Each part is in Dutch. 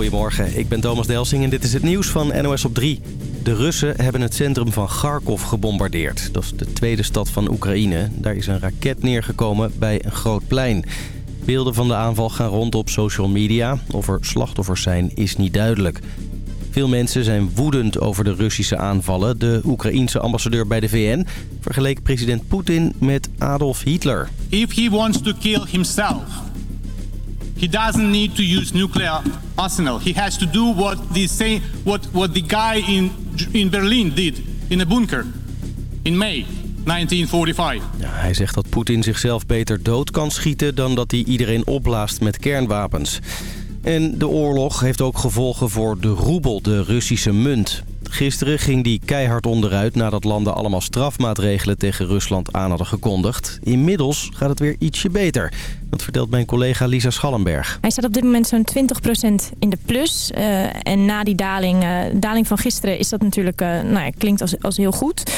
Goedemorgen, ik ben Thomas Delsing en dit is het nieuws van NOS op 3. De Russen hebben het centrum van Kharkov gebombardeerd. Dat is de tweede stad van Oekraïne. Daar is een raket neergekomen bij een groot plein. Beelden van de aanval gaan rond op social media. Of er slachtoffers zijn, is niet duidelijk. Veel mensen zijn woedend over de Russische aanvallen. De Oekraïense ambassadeur bij de VN vergeleek president Poetin met Adolf Hitler. If he wants to kill himself, he doesn't need to use nuclear arsenal. He has to do what the, say, what, what the guy in, in Berlin did in a bunker in May 1945. Ja, hij zegt dat Poetin zichzelf beter dood kan schieten dan dat hij iedereen opblaast met kernwapens. En de oorlog heeft ook gevolgen voor de roebel, de Russische munt. Gisteren ging die keihard onderuit nadat landen allemaal strafmaatregelen tegen Rusland aan hadden gekondigd. Inmiddels gaat het weer ietsje beter. Dat vertelt mijn collega Lisa Schallenberg. Hij staat op dit moment zo'n 20% in de plus. Uh, en na die daling, uh, daling van gisteren is dat natuurlijk, uh, nou ja, klinkt als, als heel goed.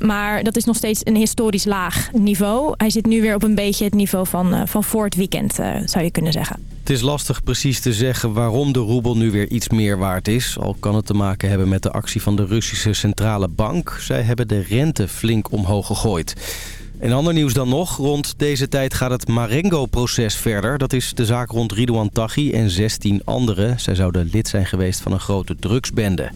maar dat is nog steeds een historisch laag niveau. Hij zit nu weer op een beetje het niveau van, van voor het weekend, zou je kunnen zeggen. Het is lastig precies te zeggen waarom de roebel nu weer iets meer waard is. Al kan het te maken hebben met de actie van de Russische Centrale Bank. Zij hebben de rente flink omhoog gegooid. En ander nieuws dan nog. Rond deze tijd gaat het Marengo-proces verder. Dat is de zaak rond Ridouan Taghi en 16 anderen. Zij zouden lid zijn geweest van een grote drugsbende.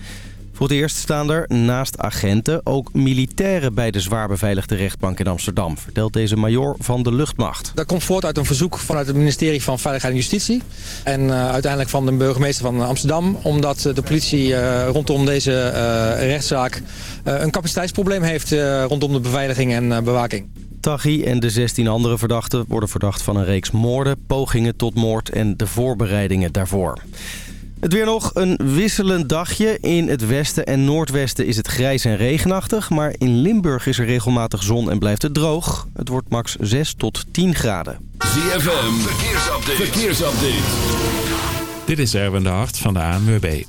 Voor het eerst staan er naast agenten ook militairen bij de zwaar beveiligde rechtbank in Amsterdam, vertelt deze major van de luchtmacht. Dat komt voort uit een verzoek vanuit het ministerie van Veiligheid en Justitie en uh, uiteindelijk van de burgemeester van Amsterdam, omdat de politie uh, rondom deze uh, rechtszaak een capaciteitsprobleem heeft rondom de beveiliging en bewaking. Taghi en de 16 andere verdachten worden verdacht van een reeks moorden, pogingen tot moord en de voorbereidingen daarvoor. Het weer nog een wisselend dagje. In het westen en noordwesten is het grijs en regenachtig. Maar in Limburg is er regelmatig zon en blijft het droog. Het wordt max 6 tot 10 graden. ZFM, verkeersupdate. verkeersupdate. Dit is Erwin de Hart van de ANWB.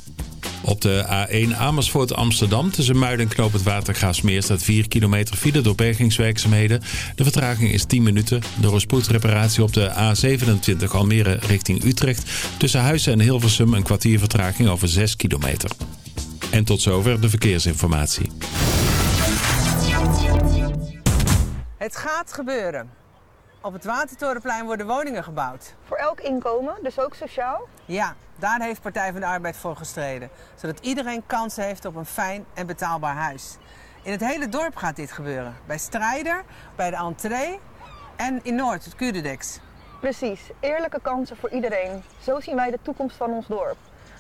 Op de A1 Amersfoort Amsterdam tussen Muiden en Knoop het Watergraafsmeer staat 4 kilometer file door bergingswerkzaamheden. De vertraging is 10 minuten. Door een spoedreparatie op de A27 Almere richting Utrecht tussen Huizen en Hilversum een kwartier vertraging over 6 kilometer. En tot zover de verkeersinformatie. Het gaat gebeuren. Op het Watertorenplein worden woningen gebouwd. Voor elk inkomen, dus ook sociaal? Ja, daar heeft Partij van de Arbeid voor gestreden. Zodat iedereen kans heeft op een fijn en betaalbaar huis. In het hele dorp gaat dit gebeuren. Bij Strijder, bij de entree en in Noord, het Curedex. Precies, eerlijke kansen voor iedereen. Zo zien wij de toekomst van ons dorp.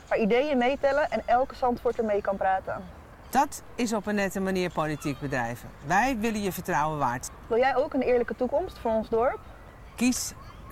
Waar ideeën meetellen en elke er mee kan praten. Dat is op een nette manier politiek bedrijven. Wij willen je vertrouwen waard. Wil jij ook een eerlijke toekomst voor ons dorp? Kies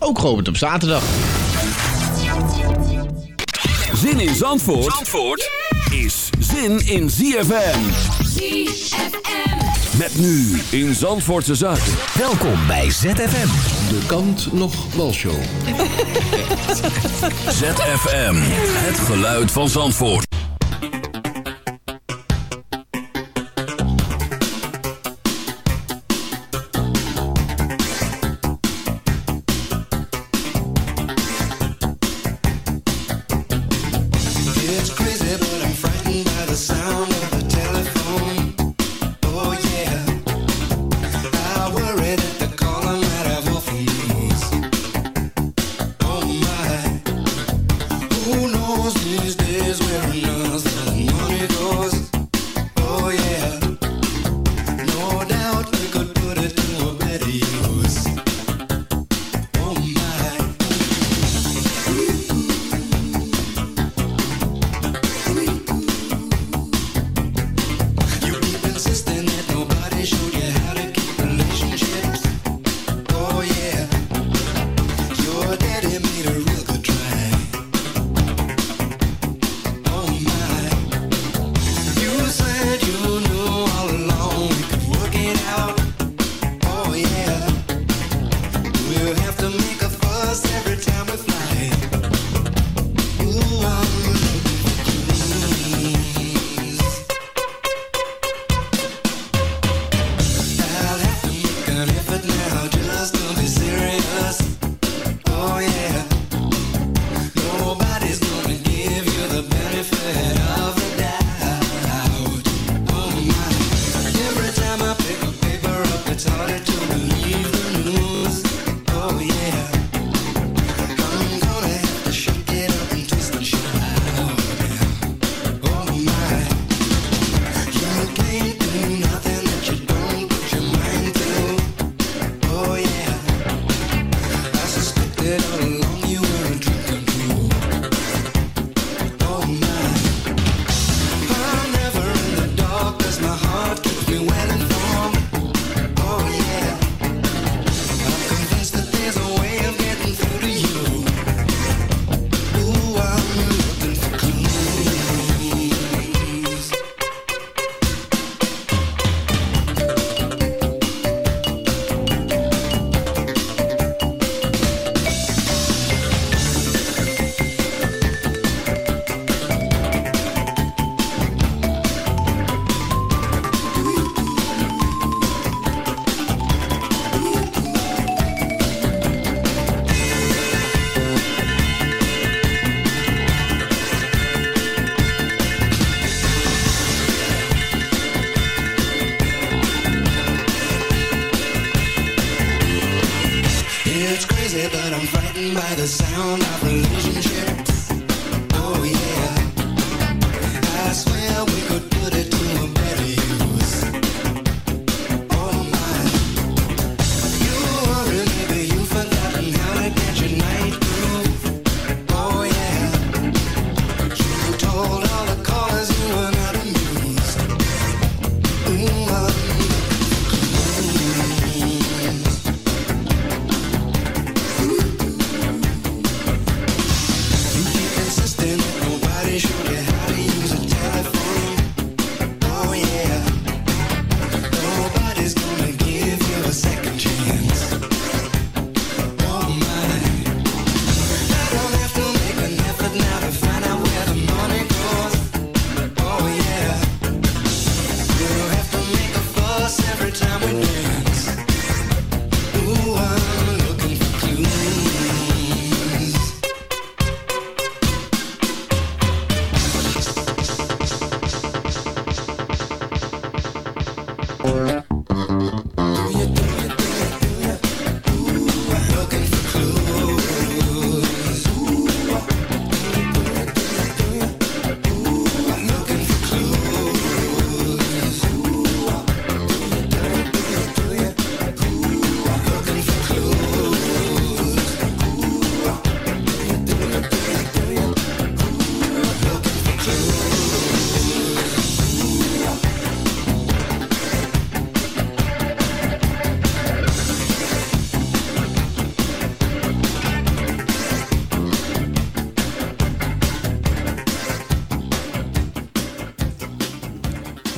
ook geopend op zaterdag. Zin in Zandvoort, Zandvoort is zin in ZFM. ZFM. Met nu in Zandvoortse Zaken. Welkom bij ZFM. De kant nog walshow. ZFM, het geluid van Zandvoort.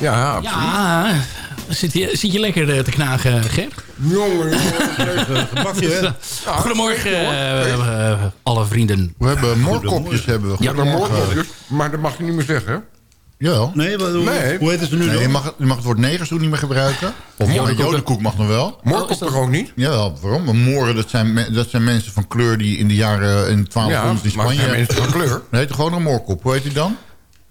Ja, Ja, zit je, zit je lekker eh, te knagen, Ger? Jongen, jongen, gebakje, hè? Goedemorgen, eh, eh, alle vrienden. We hebben moorkopjes. Hebben we. Ja, maar moorkopjes, maar dat mag je niet meer zeggen. hè? Jawel. Nee, wat, hoe, Nee. hoe heet ze nu Nee, je, mag, je mag het woord negerstoel niet meer gebruiken. Of Ja, jodenkoek, mag nog wel. Moorkop toch ook niet? Jawel, waarom? Maar Mooren, dat zijn, me- dat zijn mensen van kleur die in de jaren in 1200 in Ja, maar Spanje... zijn mensen van kleur? Nee, heet gewoon een moorkop. Hoe heet die dan?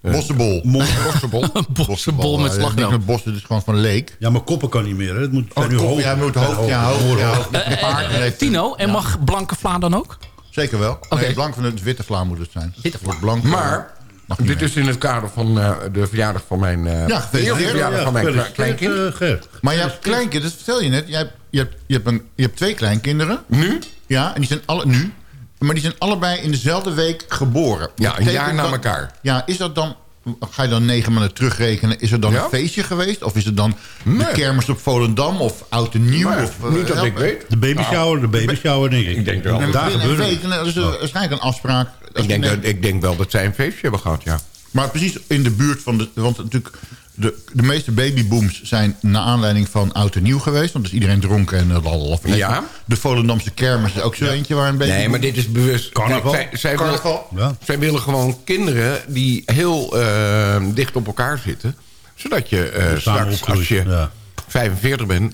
Bossenbol. Bossenbol. Bossenbol met Ja, slagroom. Niet met bossen, het is gewoon van leek. Ja, maar koppen kan niet meer. Hè. Het moet, zijn nu hoog. ja, moet hoog, ja, hoog, ja, heeft- Tino, en mag blanke vla dan ook? Zeker wel. Oké. Nee, blank van het witte vla moet het zijn. Witte vla. Blank. Maar dit meer. is in het kader van eh, de verjaardag van mijn... eh Ja, de verjaardag Ja, van mijn gefeliciteerd, kleinkind. eh. Maar je hebt kleinkinderen, dat vertel je net. Je hebt, je hebt, je hebt, een, je hebt twee kleinkinderen. Nu? Ja, en die zijn alle nu. Maar die zijn allebei in dezelfde week geboren. Ja, een jaar na elkaar. Ja, is dat dan... Ga je dan negen maanden terugrekenen? Is er dan Ja? een feestje geweest? Of is het dan de kermis op Volendam? Of oud en nieuw? Nee, of, eh, niet dat help ik weet. De baby shower, de baby shower, denk ik. Ik denk wel. Daar gebeurt nou, dat is waarschijnlijk een afspraak. Ik denk, dat, ik denk wel dat zij een feestje hebben gehad, ja. Maar precies in de buurt van de... Want natuurlijk, De, de meeste babybooms zijn naar aanleiding van oud en nieuw geweest. Want dus iedereen dronken en uh. Ja. De Volendamse kermis is ook zo eentje waar een baby... Nee, maar dit is bewust. Carnaval. Kijk, zij, zij, Carnaval. Willen, zij willen gewoon kinderen die heel eh, dicht op elkaar zitten. Zodat je eh, straks, als je ja. 45 bent...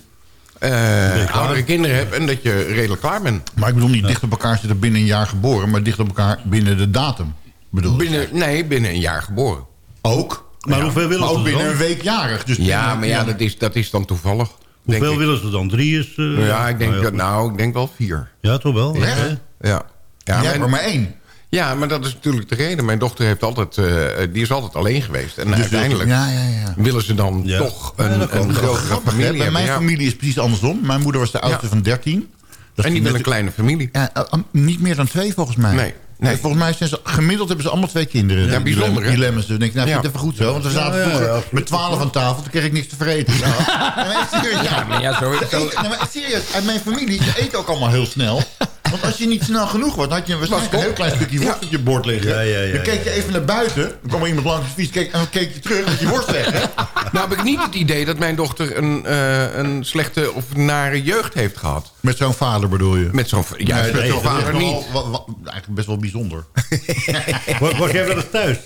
oudere kinderen hebt en dat je redelijk klaar bent. Maar ik bedoel niet dicht op elkaar zitten binnen een jaar geboren... maar dicht op elkaar binnen de datum. Bedoel. Binnen, nee, binnen een jaar geboren. Ook. Maar Ja, hoeveel willen maar ze ook binnen dan? een week jarig. Dus Ja, maar ja, dat is, dat is dan toevallig. Hoeveel willen ze dan? Drie is... eh, Ja, ik denk, nou ja, dat, nou, ik denk wel vier. Ja, toch wel? Ja. Ja. Ja, Jij hebt mijn- er maar één. ja, maar dat is natuurlijk de reden. Mijn dochter heeft altijd, eh, die is altijd alleen geweest. En Dus uiteindelijk Ja, ja, ja. willen ze dan Ja. toch Ja, een, een grotere familie Bij hebben. mijn ja. familie is precies andersom. Mijn moeder was de oudste Ja. van 13. Dat En die is wil een kleine familie. Ja, eh, niet meer dan twee volgens mij. Nee, nee. En Volgens mij zijn ze gemiddeld hebben ze allemaal twee kinderen. Ja, Die bijzonder, lem- hè? Die lemmens. Dan denk ik, nou, Ja. vind ik het even goed zo. Want we zaten ja, vroeger met twaalf aan tafel. Toen kreeg ik niks te vreten. Serieus, ja. maar ja, zo- serieus, uit mijn familie, ze eten ook allemaal heel snel. Want als je niet snel genoeg wordt, dan had je waarschijnlijk een heel klein stukje worst op je bord liggen. Ja, ja, ja, dan keek je even naar buiten. Dan kwam er iemand langs de fiets keek, en dan keek je terug met je worst weg. Hè? Nou heb ik niet het idee dat mijn dochter een, eh, een slechte of nare jeugd heeft gehad. Met zo'n vader bedoel je? Met zo'n ja, Nee, met zo'n vader wel- niet. wel- eigenlijk best wel bijzonder. Was, was jij wel eens thuis,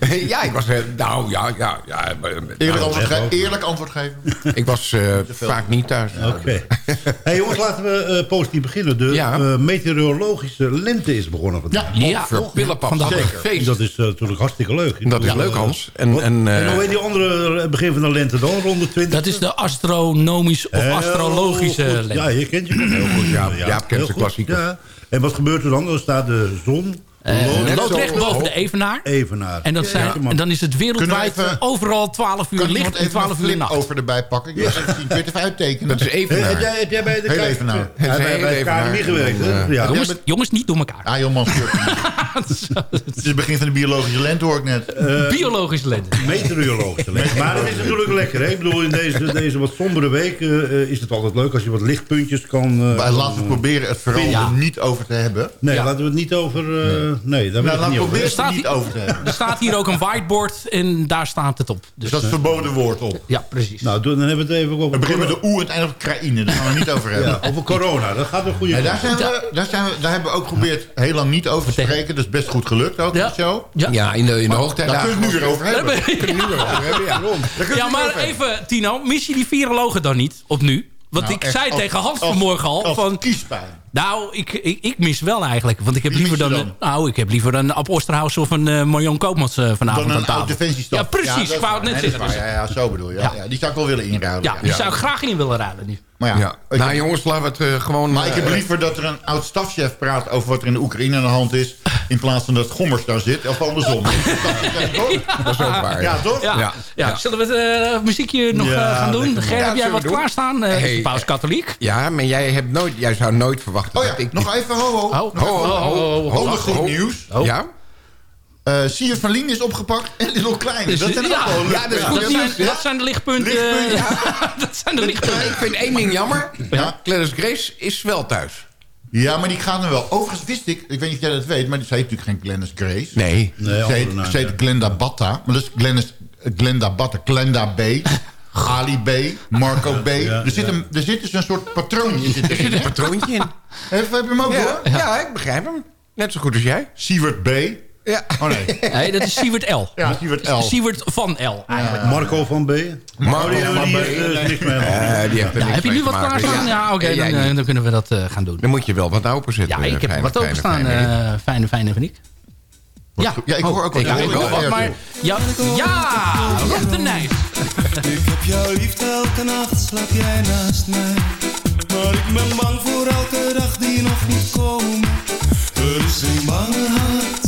eh? Ja, ik was... eh, nou, ja, ja. ja maar- Eerlijk, nou, antwoord, eerlijk antwoord geven. ik was eh, vaak niet thuis. Oké. hey, jongens, laten we eh, positief beginnen. De Ja. eh, meteorologische lente is begonnen vandaag. Ja, Verpillenpap. vandaag. Zeker. Feest. Dat is eh, natuurlijk hartstikke leuk. Dat is Ja. leuk, Hans. En, en, En eh, hoe heet die andere eh, begin van de lente dan? Rond de 20? Dat is de astronomisch of astrologische lente. Ja, je kent je heel goed. Jaap kent zijn klassiekers. Ja. En wat gebeurt er dan? Dan staat de zon Eh, Net loopt recht boven de evenaar. evenaar. En, dat Ja, zijn, en dan is het wereldwijd Kunnen we even- overal 12 uur licht en even 12 een uur nacht. over erbij pakken? Kun je het even uittekenen? dat is Evenaar. heb, jij, heb jij bij de Heel K- even nou. Ja, bij, de KNMI gewerkt, eh, Ja. Jongens, jongens, niet door elkaar. Ah, joh man, stuur het is het begin van de biologische lente, hoor ik net. Biologische lente. Meteorologische lente. Maar het is natuurlijk lekker, hè? Ik bedoel, in deze, deze wat sombere week eh, eh, is het altijd leuk als je wat lichtpuntjes kan... eh, Maar laten we proberen het vooral Ja. er niet over te hebben. Nee, Ja. laten we het niet over... eh, nee, daar wil Nou, ik niet we over. er Staat niet hier- over te hebben. Er staat hier ook een whiteboard en daar staat het op. Dus Dus dat is verboden woord op. ja, precies. Nou, dan hebben we het even over... Het begint met de oe en het eindigt op Oekraïne. Daar gaan we het niet over hebben. Ja, over corona, dat gaat een goede Nee, daar, zijn we, daar, zijn we, daar hebben we ook geprobeerd heel lang niet over te spreken. Dat is best goed gelukt ook, Ja. in de show. Ja. Ja, in de, in de Daar kunnen we het nu weer over hebben. Daar Kunnen we nu weer over hebben, ja. We maar even, Tino, mis je die virologen dan niet op nu? Want Nou, ik echt, zei tegen Hans vanmorgen al van... kiespijn. Nou, ik, ik, ik mis wel eigenlijk. Want ik heb Wie liever dan, Nou, ik heb liever een Ab Osterhaus of een eh Marjon Koopmans eh, vanavond Dan aan een tafel. Ja, precies. is ik wou het net zeggen. Ja, ja, zo bedoel je. Ja. Ja. Ja, die zou ik wel willen inruilen. Ja, die zou ik graag in willen ruilen. Maar ja, Ja. ik- Nou jongens, laten we het eh, gewoon... maar ik heb eh, liever dat er een oud stafchef praat over wat er in de Oekraïne aan de hand is... in plaats van dat Gommers daar zit, of andersom. Dat Dat is ook waar. Ja, toch? Ja, Ja. ja. Zullen we het eh, muziekje nog Ja, gaan doen? Ger, Ja, heb jij wat doen? klaarstaan? Eh Hey, is Paus katholiek? Ja, maar jij, hebt nooit, jij zou nooit verwachten Oh ja, dat ik... nog even, ho, ho. Oh, Ho, ho, ho, ho, Ander ho, goed ho. nieuws. Ja? Eh Sier van Lien is opgepakt en Little Kleine. Dus, dat zijn ja, ook wel ja, dat is goed dat, nieuws, zijn, ja. dat zijn de lichtpunten. Lichtpunten, ja. dat zijn de lichtpunten. Ik vind één ding jammer. Ja. Clarence Grace is wel thuis. Ja, maar die gaat nu wel. Overigens wist ik, ik weet niet of jij dat weet... maar ze heet natuurlijk geen Glennis Grace. Nee. Nee, Ze heet, naam, ze heet ja. Glenda Batta. Maar dat is Glennis, Glenda Batta. Glenda B. Ali B. Marco B. Ja, er, zit ja. een, er zit dus een soort patroontje zit Er zit een patroontje in. Heb, heb je hem ook Ja, hoor? ja, ik begrijp hem. Net zo goed als jij. Siewert B. Ja. Oh nee. Nee, dat is Siewert L. Ja, Siewert L. Siewert van L. eigenlijk. Marco van B. Marco die, van die B. heeft eh, niks mee. Eh, die heeft er Ja, niks heb je nu wat klaarstaan? Ja, oké, Ja, dan, jij eh, dan kunnen we dat eh, gaan doen. Dan moet je wel wat open zetten. Ja, ik heb Fijne, wat fijne, openstaan. fijne. eh fijne, fijne van ik. Ja, Ja, ik hoor ook wat. ik- ik Ja, ook wat, ja, maar... Ja, ja Rob de Nijs. Ik heb jou lief, elke nacht slaap jij naast mij. Maar ik ben bang voor elke dag die nog niet komt. Er is een banger hart dan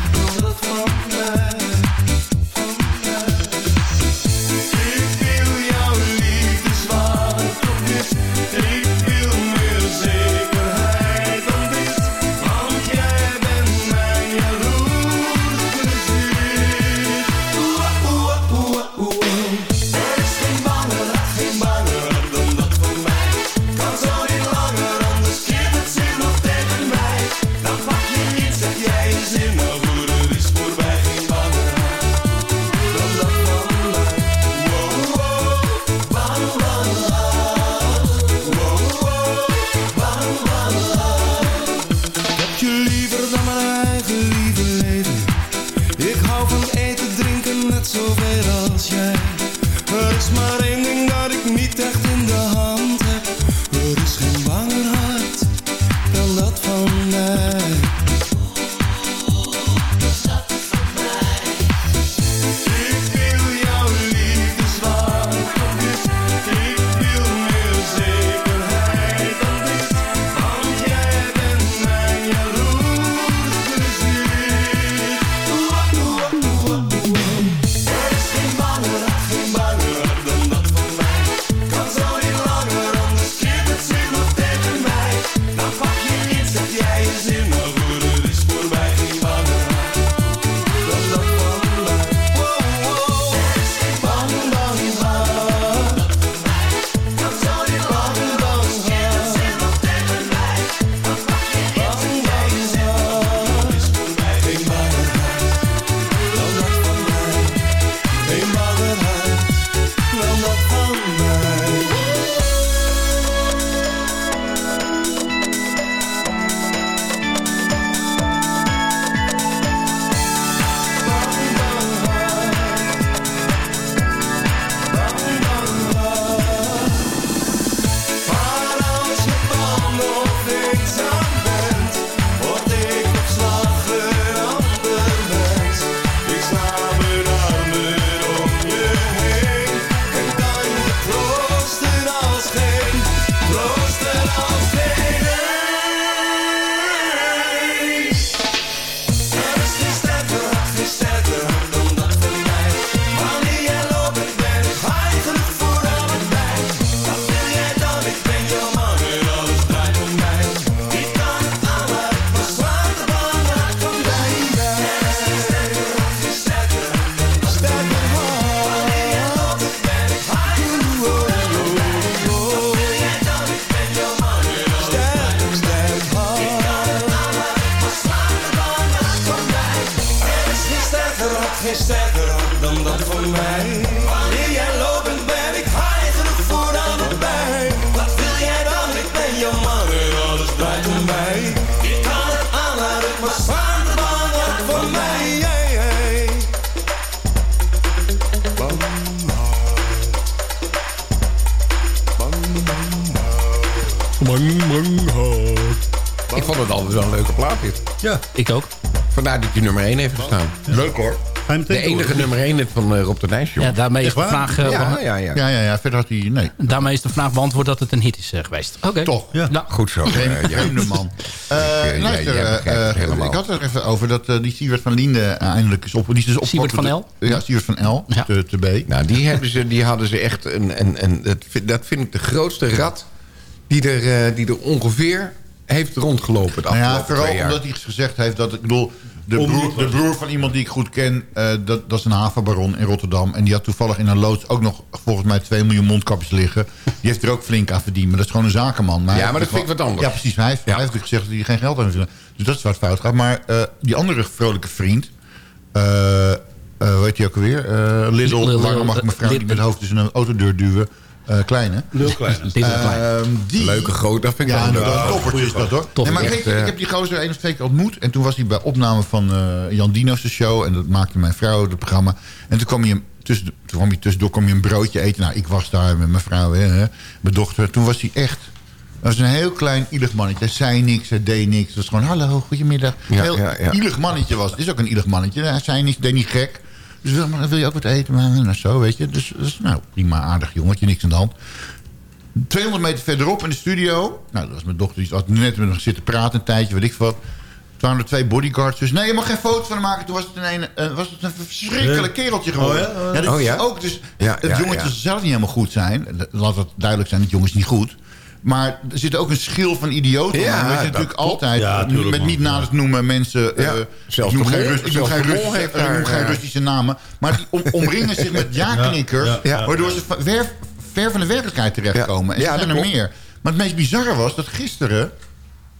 Je nummer 1 heeft gestaan. Leuk hoor. De enige nummer 1 net van eh, Rob de Nijs. Ja, daarmee is de vraag... eh, Ja, ja, ja. Ja, ja, ja. Verder had hij... Nee. Daarmee is de vraag beantwoord dat het een hit is eh, geweest. Oké. Toch? Ja. Goed zo. eh, ja. vreemde man. Eh, eh, eh, ik had het er even over dat eh, die Siewert van Linde eindelijk is op. Die is dus op Siewert van L? Ja, Siewert van L. Ja. Te, te B. Nou, die, hebben ze, die hadden ze echt... Een, een, een, dat, vind, dat vind ik de grootste rat die er, eh, die er ongeveer heeft rondgelopen het Nou ja, vooral twee jaar. omdat hij gezegd heeft dat... Ik bedoel, de broer, de broer van iemand die ik goed ken... eh, dat, dat is een havenbaron in Rotterdam. En die had toevallig in een loods ook nog volgens mij 2 miljoen mondkapjes liggen. Die heeft er ook flink aan verdiend. Maar dat is gewoon een zakenman. Maar Ja, maar dat vind ik wat anders. Ja, precies. Hij heeft, hij heeft gezegd dat hij geen geld aan heeft. Dus dat is waar het fout gaat. Maar eh, die andere vrolijke vriend... hoe heet hij ook alweer? Eh Lidl, Lidl, waarom mag ik mevrouw Lidl. niet met het hoofd tussen een autodeur duwen? Eh kleine. Heel klein. Dit is klein. Ehm, die, Leuke groot, dat vind ik ja, wel dat een toppertje is dat hoor. Top. Nee, maar Echt, weet je, eh, ik heb die gozer één of twee keer ontmoet. En toen was hij bij opname van eh, Jan Dino's show. En dat maakte mijn vrouw het programma. En toen kwam hij, hem tussen, toen kwam hij tussendoor kwam hij een broodje eten. Nou, ik was daar met mijn vrouw, hè, hè, mijn dochter. Toen was hij echt... Dat was een heel klein ielig mannetje. Hij zei niks, hij deed niks. Het was gewoon, hallo, goedemiddag. Ja, heel ja, ja. ielig mannetje was. Het is ook een ielig mannetje. Hij zei niks, deed niet gek. Dus wil, wil je ook wat eten? Maar, nou, zo, weet je. Dus, dus nou, prima, aardig jongetje, niks aan de hand. 200 meter verderop in de studio. Nou, dat was mijn dochter. Die had net met hem zitten praten een tijdje, weet ik wat. Toen waren er twee bodyguards. Dus nee, je mag geen foto van hem maken. Toen was het een, eh, was het een verschrikkelijk kereltje geworden. Oh ja? Oh ja, dat Oh is ook dus Ja, het ja, jongetje ja. zelf niet helemaal goed zijn. Laat het duidelijk zijn, het jongen is niet goed. Maar er zit ook een schil van idioten. Ja, je natuurlijk klopt. altijd, Ja, eh, tuurlijk, met man. niet namen noemen mensen... Ja, eh, zelfs ik noem de geen, Mol- Rus- ik noem geen, Rus- noem geen eh, Russische namen. Maar die om- omringen zich met ja-knikkers. Ja, ja, ja. waardoor ze ver, ver van de werkelijkheid terechtkomen. En Ja, er zijn er klopt. meer. Maar het meest bizarre was dat gisteren...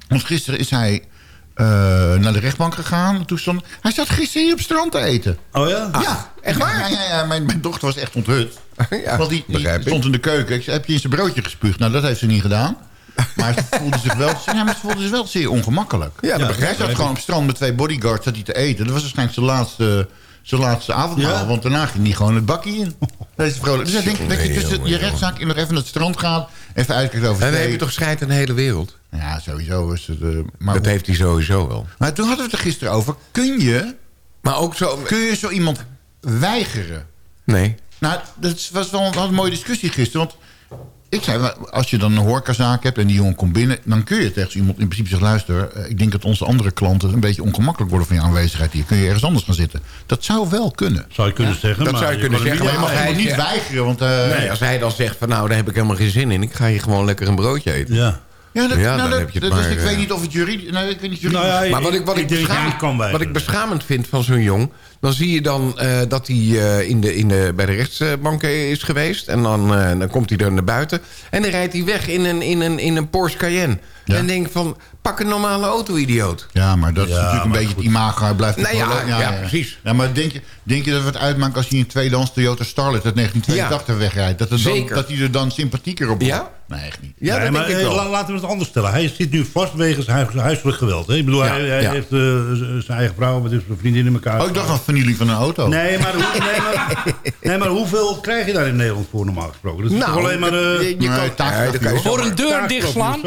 Want gisteren is hij eh, naar de rechtbank gegaan. Toen stond, hij zat gisteren hier op het strand te eten. Oh ja? ja, echt waar? Ja, ja, ja, mijn, mijn dochter was echt onthut. Ja, Want die, die begrijp ik. stond in de keuken. Ik zei, heb je in zijn broodje gespuugd? Nou, dat heeft ze niet gedaan. Maar ze voelde zich wel, ja, maar ze voelde zich wel zeer ongemakkelijk. Ja, dat hij begrijp zat gewoon op het strand met twee bodyguards zat hij te eten. Dat was waarschijnlijk zijn laatste, zijn laatste avondmaal. Ja. Want daarna ging hij gewoon het bakje in. Deze vrolijk. Dus ik denk dat je tussen je rechtszaak in nog even naar het strand gaat. Even uitkijkt over En dan zee. heb je toch scheid in de hele wereld? Ja, sowieso is het... eh, maar, Dat heeft hij sowieso wel. maar toen hadden we het er gisteren over. Kun je, Maar ook zo... kun je zo iemand weigeren? Nee. Nou, dat was wel een, een mooie discussie gisteren. Want ik zei, als je dan een horecazaak hebt en die jongen komt binnen... dan kun je tegen iemand in principe zeggen... luister, eh, ik denk dat onze andere klanten een beetje ongemakkelijk worden van je aanwezigheid hier. Kun je ergens anders gaan zitten? Dat zou wel kunnen. Zou je kunnen zeggen. dat maar zou je kunnen zeggen, niet maar mag hij- niet weigeren, want... eh, Nee, als hij dan zegt van nou, daar heb ik helemaal geen zin in. Ik ga hier gewoon lekker een broodje eten. Ja. Ja, dat, Ja, nou, dan dat- heb je het dus maar, ik weet niet of het juridisch... Nee, ik weet niet juridisch... Nou ja, Maar wat ik, wat ik, beschaam- kan wat ik beschamend vind van zo'n jong... dan zie je dan eh, dat hij eh, in de, in de, bij de rechtsbank is geweest. En dan, eh, dan komt hij er naar buiten. En dan rijdt hij weg in een, in een, in een Porsche Cayenne. Ja. En denk van, pak een normale auto, idioot. Ja, maar dat is natuurlijk een beetje goed. het imago. Hij blijft Nou ja, ja, precies. Ja, maar denk je, denk je dat we het uitmaken als hij een tweedehands Toyota Starlet uit 1982 wegrijdt? Dat, het dan, Zeker. dat hij er dan sympathieker op wordt? Ja? Nee, echt niet. Ja, Nee, dat maar denk ik eh, wel. la- laten we het anders stellen. Hij zit nu vast wegens huis, huiselijk geweld. Hè? Ik bedoel, Ja, hij, hij ja. heeft eh, zijn eigen vrouw met zijn vriendin in elkaar. Oh, ik dacht van familie van een auto. Nee maar, hoe- nee, maar, nee, maar hoeveel krijg je daar in Nederland voor normaal gesproken? Dat is Nou, alleen maar... eh, je- je Nee, kan- taakstraf, Ja, dat kan je joh. Voor een deur dichtslaan?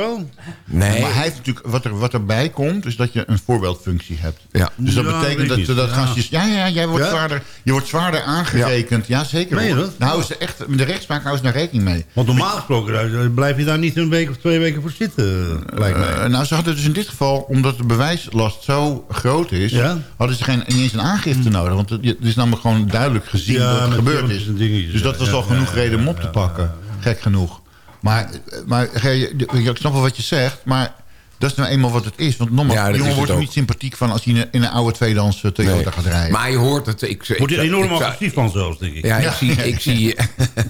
Nee. Maar hij heeft natuurlijk, wat, er, wat erbij komt, is dat je een voorbeeldfunctie hebt. Ja. Dus dat betekent dat, dat Ja. gastjes... Ja, ja, jij wordt, Ja? Zwaarder, je wordt zwaarder aangerekend. Ja, zeker. Meen je hoor. dat? Houden ze echt, de rechtspraak houden ze daar rekening mee. Want normaal gesproken eh, blijf je daar niet een week of twee weken voor zitten, eh, lijkt mij. Eh, nou, ze hadden dus in dit geval, omdat de bewijslast zo groot is... Ja? hadden ze geen, niet eens een aangifte nodig. Want het is namelijk gewoon duidelijk gezien Ja, dat het met gebeurd is. Dus dat ja, was ja, al genoeg ja, reden om ja, op te ja, pakken. Gek genoeg. Maar, maar je- je- ik snap wel wat je zegt, maar... Dat is nou eenmaal wat het is. Want Ja, jongen is wordt het er ook. niet sympathiek van... als hij in een, in een oude tweedehands eh, Toyota Nee. gaat rijden. Maar je hoort het. Ik, ik, Wordt ik- enorm agressief van zelfs, denk ik. Ja, ik zie, ik zie,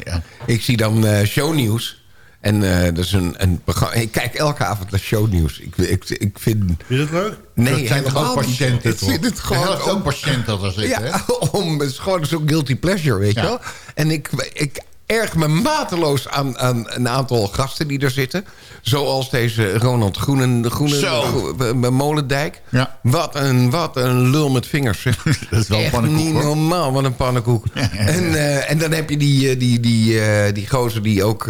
Ja. ik zie dan eh, shownieuws. En eh, dat is een, een programma. Ik kijk elke avond naar shownieuws. Ik, ik, ik vind. Vind je dat leuk? Nee, dat zijn toch ook patiënten, Ik vind het Er gewoon. helpt ook patiënten als ik, hè? ja, om, het is gewoon zo'n guilty pleasure, weet Ja. je wel. En ik, ik, erg me mateloos aan, aan een aantal gasten die er zitten. Zoals deze Ronald Groenen, de Groenen Zo. Gro- eh, Molendijk. Ja. Wat een, wat een lul met vingers. zeg. Dat is wel een Echt pannenkoek, niet hoor. normaal, wat een pannenkoek. En, eh, en dan heb je die, eh, die, die, die gozer die ook...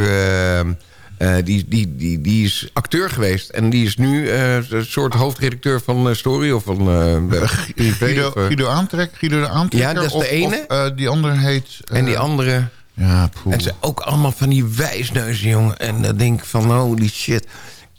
die, die, die, die is acteur geweest. En die is nu een soort hoofdredacteur van Story. Of van Guido, Guido Aantrek, Guido de Aantrekker. Ja, dat is de of- ene. Of, die andere heet... en die andere... Ja, poeh. Het zijn ook allemaal van die wijsneuzen, jongen. En dan denk ik van, holy shit.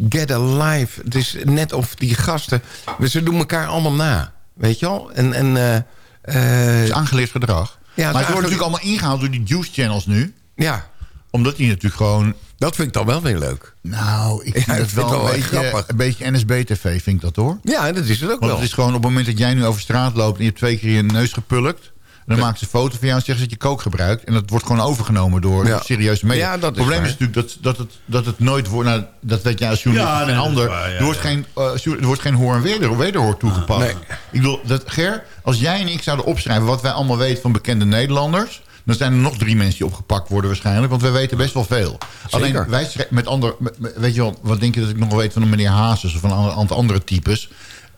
Get alive. Het is net of die gasten... Ze doen elkaar allemaal na. Weet je wel? En... en eh, Het is aangeleerd gedrag. Ja, maar het wordt natuurlijk allemaal ingehaald door die juice channels nu. Ja. Omdat die natuurlijk gewoon... Dat vind ik dan wel weer leuk. Nou, ik vind Ja, het wel, wel een, beetje, grappig. een beetje NSB-TV, vind ik dat hoor. Ja, dat is het ook Want wel. het is gewoon op het moment dat jij nu over straat loopt... en je hebt twee keer je neus gepulkt... dan maken ze een foto van jou en zeggen ze dat je kook gebruikt. En dat wordt gewoon overgenomen door Ja. serieuze media. Ja, dat is het probleem waar. is natuurlijk dat, dat, het, dat het nooit wordt... Nou, dat weet jij als journalist Ja, of nee, een dat is ander. waar, ja, er, wordt ja. geen, jour- er wordt geen hoor en weder, wederhoor toegepast. Nee. Ik bedoel, dat, Ger, als jij en ik zouden opschrijven... wat wij allemaal weten van bekende Nederlanders... dan zijn er nog drie mensen die opgepakt worden waarschijnlijk. Want wij weten best wel veel. Alleen wij schrijven met andere... met- weet je wel, wat denk je dat ik nog wel weet van een meneer Hazes... of van een aantal andere types...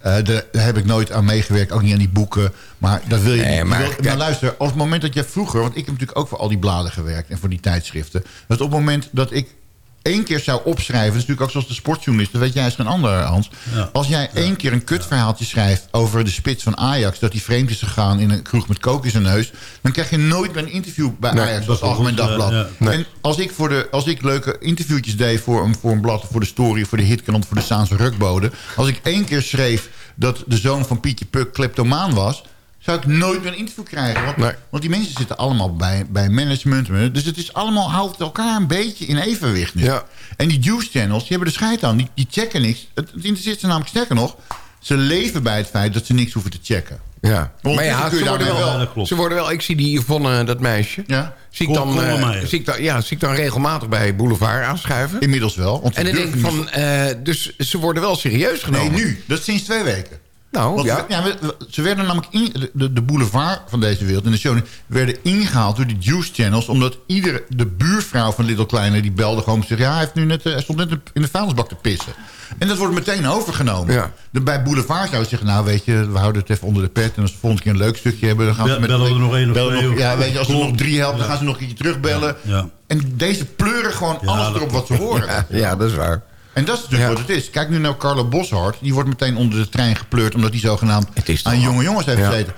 Eh, daar heb ik nooit aan meegewerkt, ook niet aan die boeken. Maar dat wil je Nee, niet. maar wil- nou luister, op het moment dat je vroeger... want ik heb natuurlijk ook voor al die bladen gewerkt... en voor die tijdschriften... dat op het moment dat ik één keer zou opschrijven... dat is natuurlijk ook zoals de sportjournalist... dat weet jij als geen ander, Hans. Als jij één keer een kutverhaaltje schrijft... over de spits van Ajax... dat hij vreemd is gegaan in een kroeg met kook in zijn neus... dan krijg je nooit meer een interview bij Nee, Ajax... als Algemeen goed, Dagblad. En als ik, voor de, als ik leuke interviewtjes deed voor een, voor een blad... of voor de Story, voor de Hitkrant, voor de Saanse Rukbode... als ik één keer schreef dat de zoon van Pietje Puk kleptomaan was... zou ik nooit meer een interview krijgen. Want, Nee. want die mensen zitten allemaal bij, bij management. Dus het is allemaal, houdt elkaar een beetje in evenwicht nu. Ja. En die juice channels, die hebben de scheid aan. Die, die checken niks. Het, het interesseert ze namelijk sterker nog... ze leven bij het feit dat ze niks hoeven te checken. Ja. Want Maar ja, ze worden, wel, klopt. ze worden wel... Ik zie die Yvonne, dat meisje. Ja. Zie ik, dan, eh, zie, ik dan, ja, zie ik dan regelmatig bij Boulevard aanschuiven. Inmiddels wel. En dan denk ik van... eh, dus ze worden wel serieus genomen. Nee, nu. Dat is sinds twee weken. Nou, Want ja. we- we- we- ze werden namelijk in, de- de, boulevard van deze wereld en de show werden ingehaald door die juice channels omdat iedere de buurvrouw van Little Kleine die belde gewoon en zei ja hij heeft nu net eh, hij stond net in de vuilnisbak te pissen en dat wordt meteen overgenomen. Ja. De, bij boulevard zou je zeggen nou weet je we houden het even onder de pet en als we volgende keer een leuk stukje hebben dan gaan Be- we met bellen we er nog één of twee nog- ja weet je als er nog drie helpen dan gaan ze nog een keertje terugbellen Ja. en deze pleuren gewoon Ja, alles erop wat ze horen. Ja, ja, dat is waar. En dat is natuurlijk Ja. wat het is. Kijk nu naar Carlo Boshart. Die wordt meteen onder de trein gepleurd... omdat hij zogenaamd Het aan jonge jongens heeft Ja. gezeten.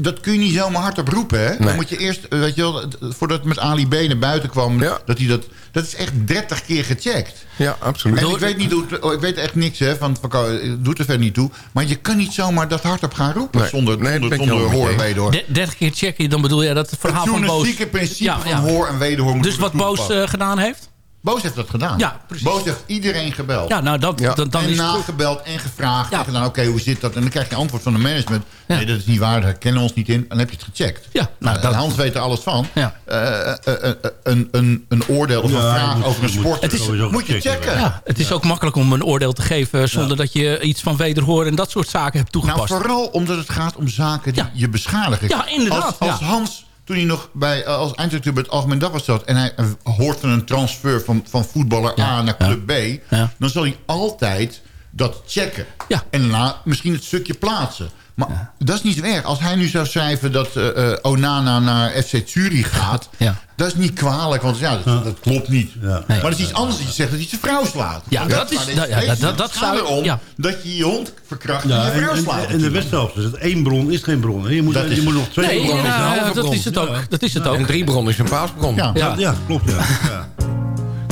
Dat kun je niet zomaar hardop roepen, hè? Dan moet je eerst, eh, weet je wel... het- Voordat het met Ali B naar buiten kwam... Ja. Dat, hij dat, dat is echt 30 keer gecheckt. Ja, absoluut. En ik weet, niet hoe, het- oh, ik weet echt niks, hè, van, van het doet er verder niet toe. Maar je kan niet zomaar dat hardop gaan roepen... Nee. zonder, Nee, zonder, zonder hoor en wederhoor. De- 30 keer checken, dan bedoel je dat het verhaal Het van Boos... journalistieke principe Ja, van ja. hoor en wederhoor... moet Dus wat Boos eh, gedaan heeft? Boos heeft dat gedaan. Ja, precies. Boos heeft iedereen gebeld. Ja, nou, dat, Ja. dan, dan en is nagebeld en gevraagd. Ja. En gedaan, oké, hoe zit dat? En dan krijg je antwoord van de management. Ja. Nee, dat is niet waar, daar kennen we ons niet in. En dan heb je het gecheckt. Ja, nou, en dat- Hans weet er alles van. Ja. Eh, eh, eh, een, een, een oordeel of een Ja, vraag moet- over een moet- sport het is sowieso moet je checken. Ja, het is ook makkelijk om een oordeel te geven... zonder dat je iets van wederhoor en dat soort zaken hebt Nou, toegepast. vooral omdat het gaat om zaken die Ja. je beschadigen. Ja, inderdaad, Als, als ja. Hans, toen hij nog bij, eh, als eindredacteur bij het Algemeen Dagblad zat... en hij eh, hoort van een transfer van, van voetballer A naar club B... Ja. dan zal hij altijd dat checken. En daarna misschien het stukje plaatsen. Maar dat is niet zo erg. Als hij nu zou schrijven dat eh, eh, Onana naar FC Zurich gaat... Ja. dat is niet kwalijk, want ja, dat, dat klopt niet. Ja. Maar dat is iets anders dat je zegt dat hij zijn vrouw slaat. Ja, dat is- waar dit dat- dat- dat- dat Het zou- erom ja. dat je je hond verkracht Ja, en je vrouw slaat. en de wedstrijd is het één bron is geen bron. Je moet, Dat je is- moet nog twee Nee, bronnen nou, dat is het ook. Dat is het ook. En drie bron is een paasbron. Ja. Ja, ja, klopt. Ja.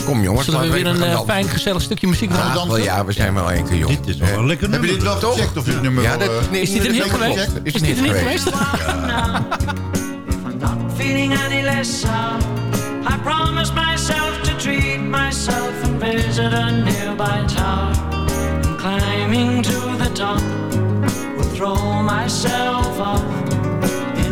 Kom jongens, Zullen we weer een dansen. fijn gezellig stukje muziek Gaan? Ach, dansen? ja, we zijn wel één keer jong. Dit is wel een lekker Heb je nummer. dit wel gecheckt of dit nummer Ja, dat, eh, nee, Is dit een hit geweest? Is dit hit een hit geweest? feeling any less sound. I promised myself to treat myself and visit a nearby tower. And climbing to the top, will throw myself off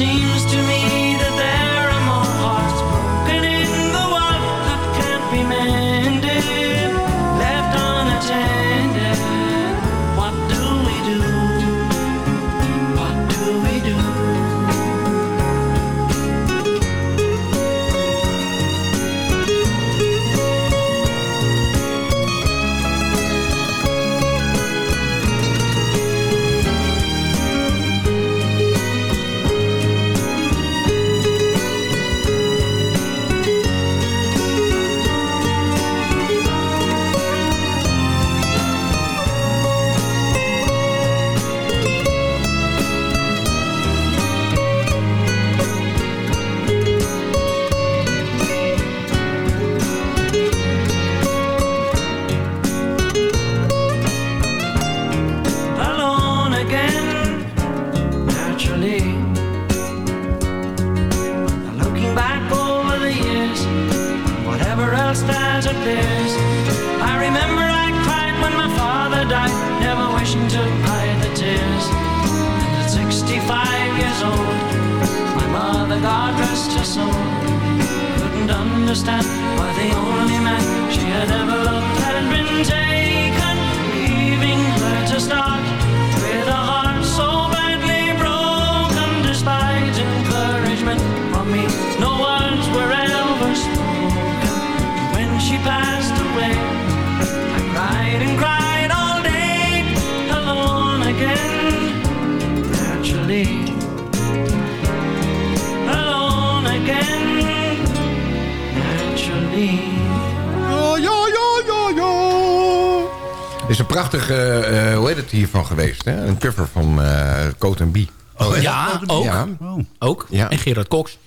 seems to me old, my mother, God rest her soul, couldn't understand why the only man she had ever loved had been taken, leaving her to start with a heart Ja, ja, ja, ja, ja. Er is een prachtige, eh, hoe heet het hiervan geweest? Hè? Een cover van eh Coat and Bee. Oh, ja, ook. Ja. Ook. Ja. En Gerard Cox.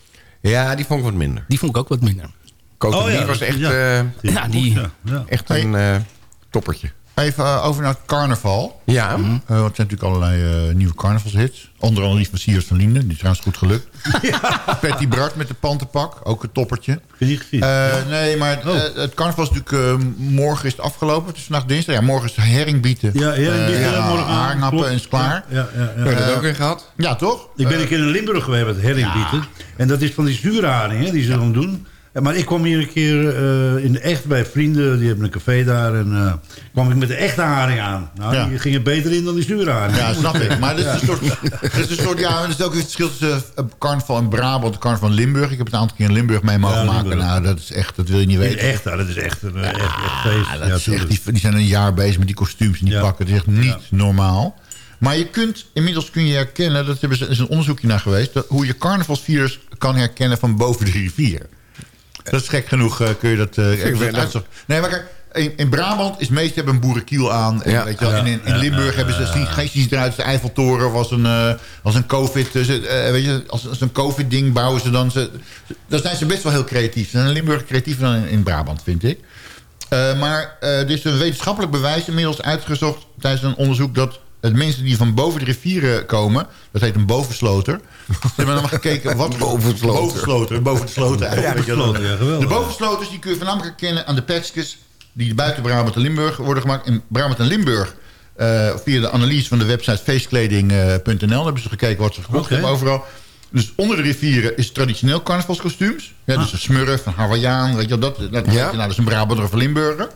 ja, die vond ik wat minder. Die vond ik ook wat minder. Coat and Oh, ja, Bee was echt, ja. eh, Ja, die... echt een eh, toppertje. Even eh, over naar het carnaval. Ja. Eh, want er zijn natuurlijk allerlei eh, nieuwe carnavalshits. Onder andere die van Siers van Linden. Die is trouwens goed gelukt. Patty Bart met de pantenpak. Ook een toppertje. Eh, nee, maar Oh. het carnaval is natuurlijk... eh, morgen is het afgelopen. Het is vandaag dinsdag. Ja, morgen is herringbieten. Ja, herringbieten, ja, morgen haarnappen en is klaar. Ja, ja, ja. Heb je dat ook in gehad? Ja, toch? Ik ben een keer in Limburg geweest met herringbieten. En dat is van die zure haring, hè, die ze dan doen. Maar ik kwam hier een keer eh, in de echt bij vrienden. Die hebben een café daar. En eh, kwam ik met de echte haring aan. Nou, Ja. die ging er beter in dan die zure haring. Ja, snap ik. Maar dat is een soort... Dat is een soort ja, dat is ook het verschil tussen eh, carnaval in Brabant en carnaval in Limburg. Ik heb het een aantal keer in Limburg mee mogen Ja, maken. Nou, dat is echt... Dat wil je niet weten. echt, dat is echt een echt, echt feest. Ja, dat is echt, die, die zijn een jaar bezig met die kostuums en die pakken. Dat is echt niet normaal. Maar je kunt, inmiddels kun je herkennen... dat is een onderzoekje naar geweest... Dat, hoe je carnavalsvirus kan herkennen van boven de rivier. Dat is gek genoeg, eh, kun je dat... eh, dat uitzoeken. Nee, maar kijk... In, in Brabant is meestal hebben een boerenkiel aan. En, Ja. weet je wel, en in, in Limburg ja, hebben ze zien geestjes eruit als de Eiffeltoren als een, eh, als een COVID. eh, weet je, als, als een COVID-ding bouwen ze dan. Ze, daar zijn ze best wel heel creatief. Ze zijn in Limburg creatiever dan in, in Brabant, vind ik. Eh, maar eh, er is een wetenschappelijk bewijs inmiddels uitgezocht tijdens een onderzoek dat het mensen die van boven de rivieren komen, dat heet een bovensloter. Ze hebben dan gekeken wat Bovensloter. bovensloter, boven de sloten eigenlijk. Ja, ja, geweldig. de bovensloters die kun je voornamelijk herkennen aan de patchjes die buiten Brabant en Limburg worden gemaakt. In Brabant en Limburg eh, via de analyse van de website feestkleding.nl hebben ze gekeken wat ze gekocht hebben overal. Dus onder de rivieren is traditioneel carnavalskostuums. Ja, dus een smurf, een Hawaiian, weet je wel, dat, dat, Ja. nou, dat is een Brabander of een Limburger.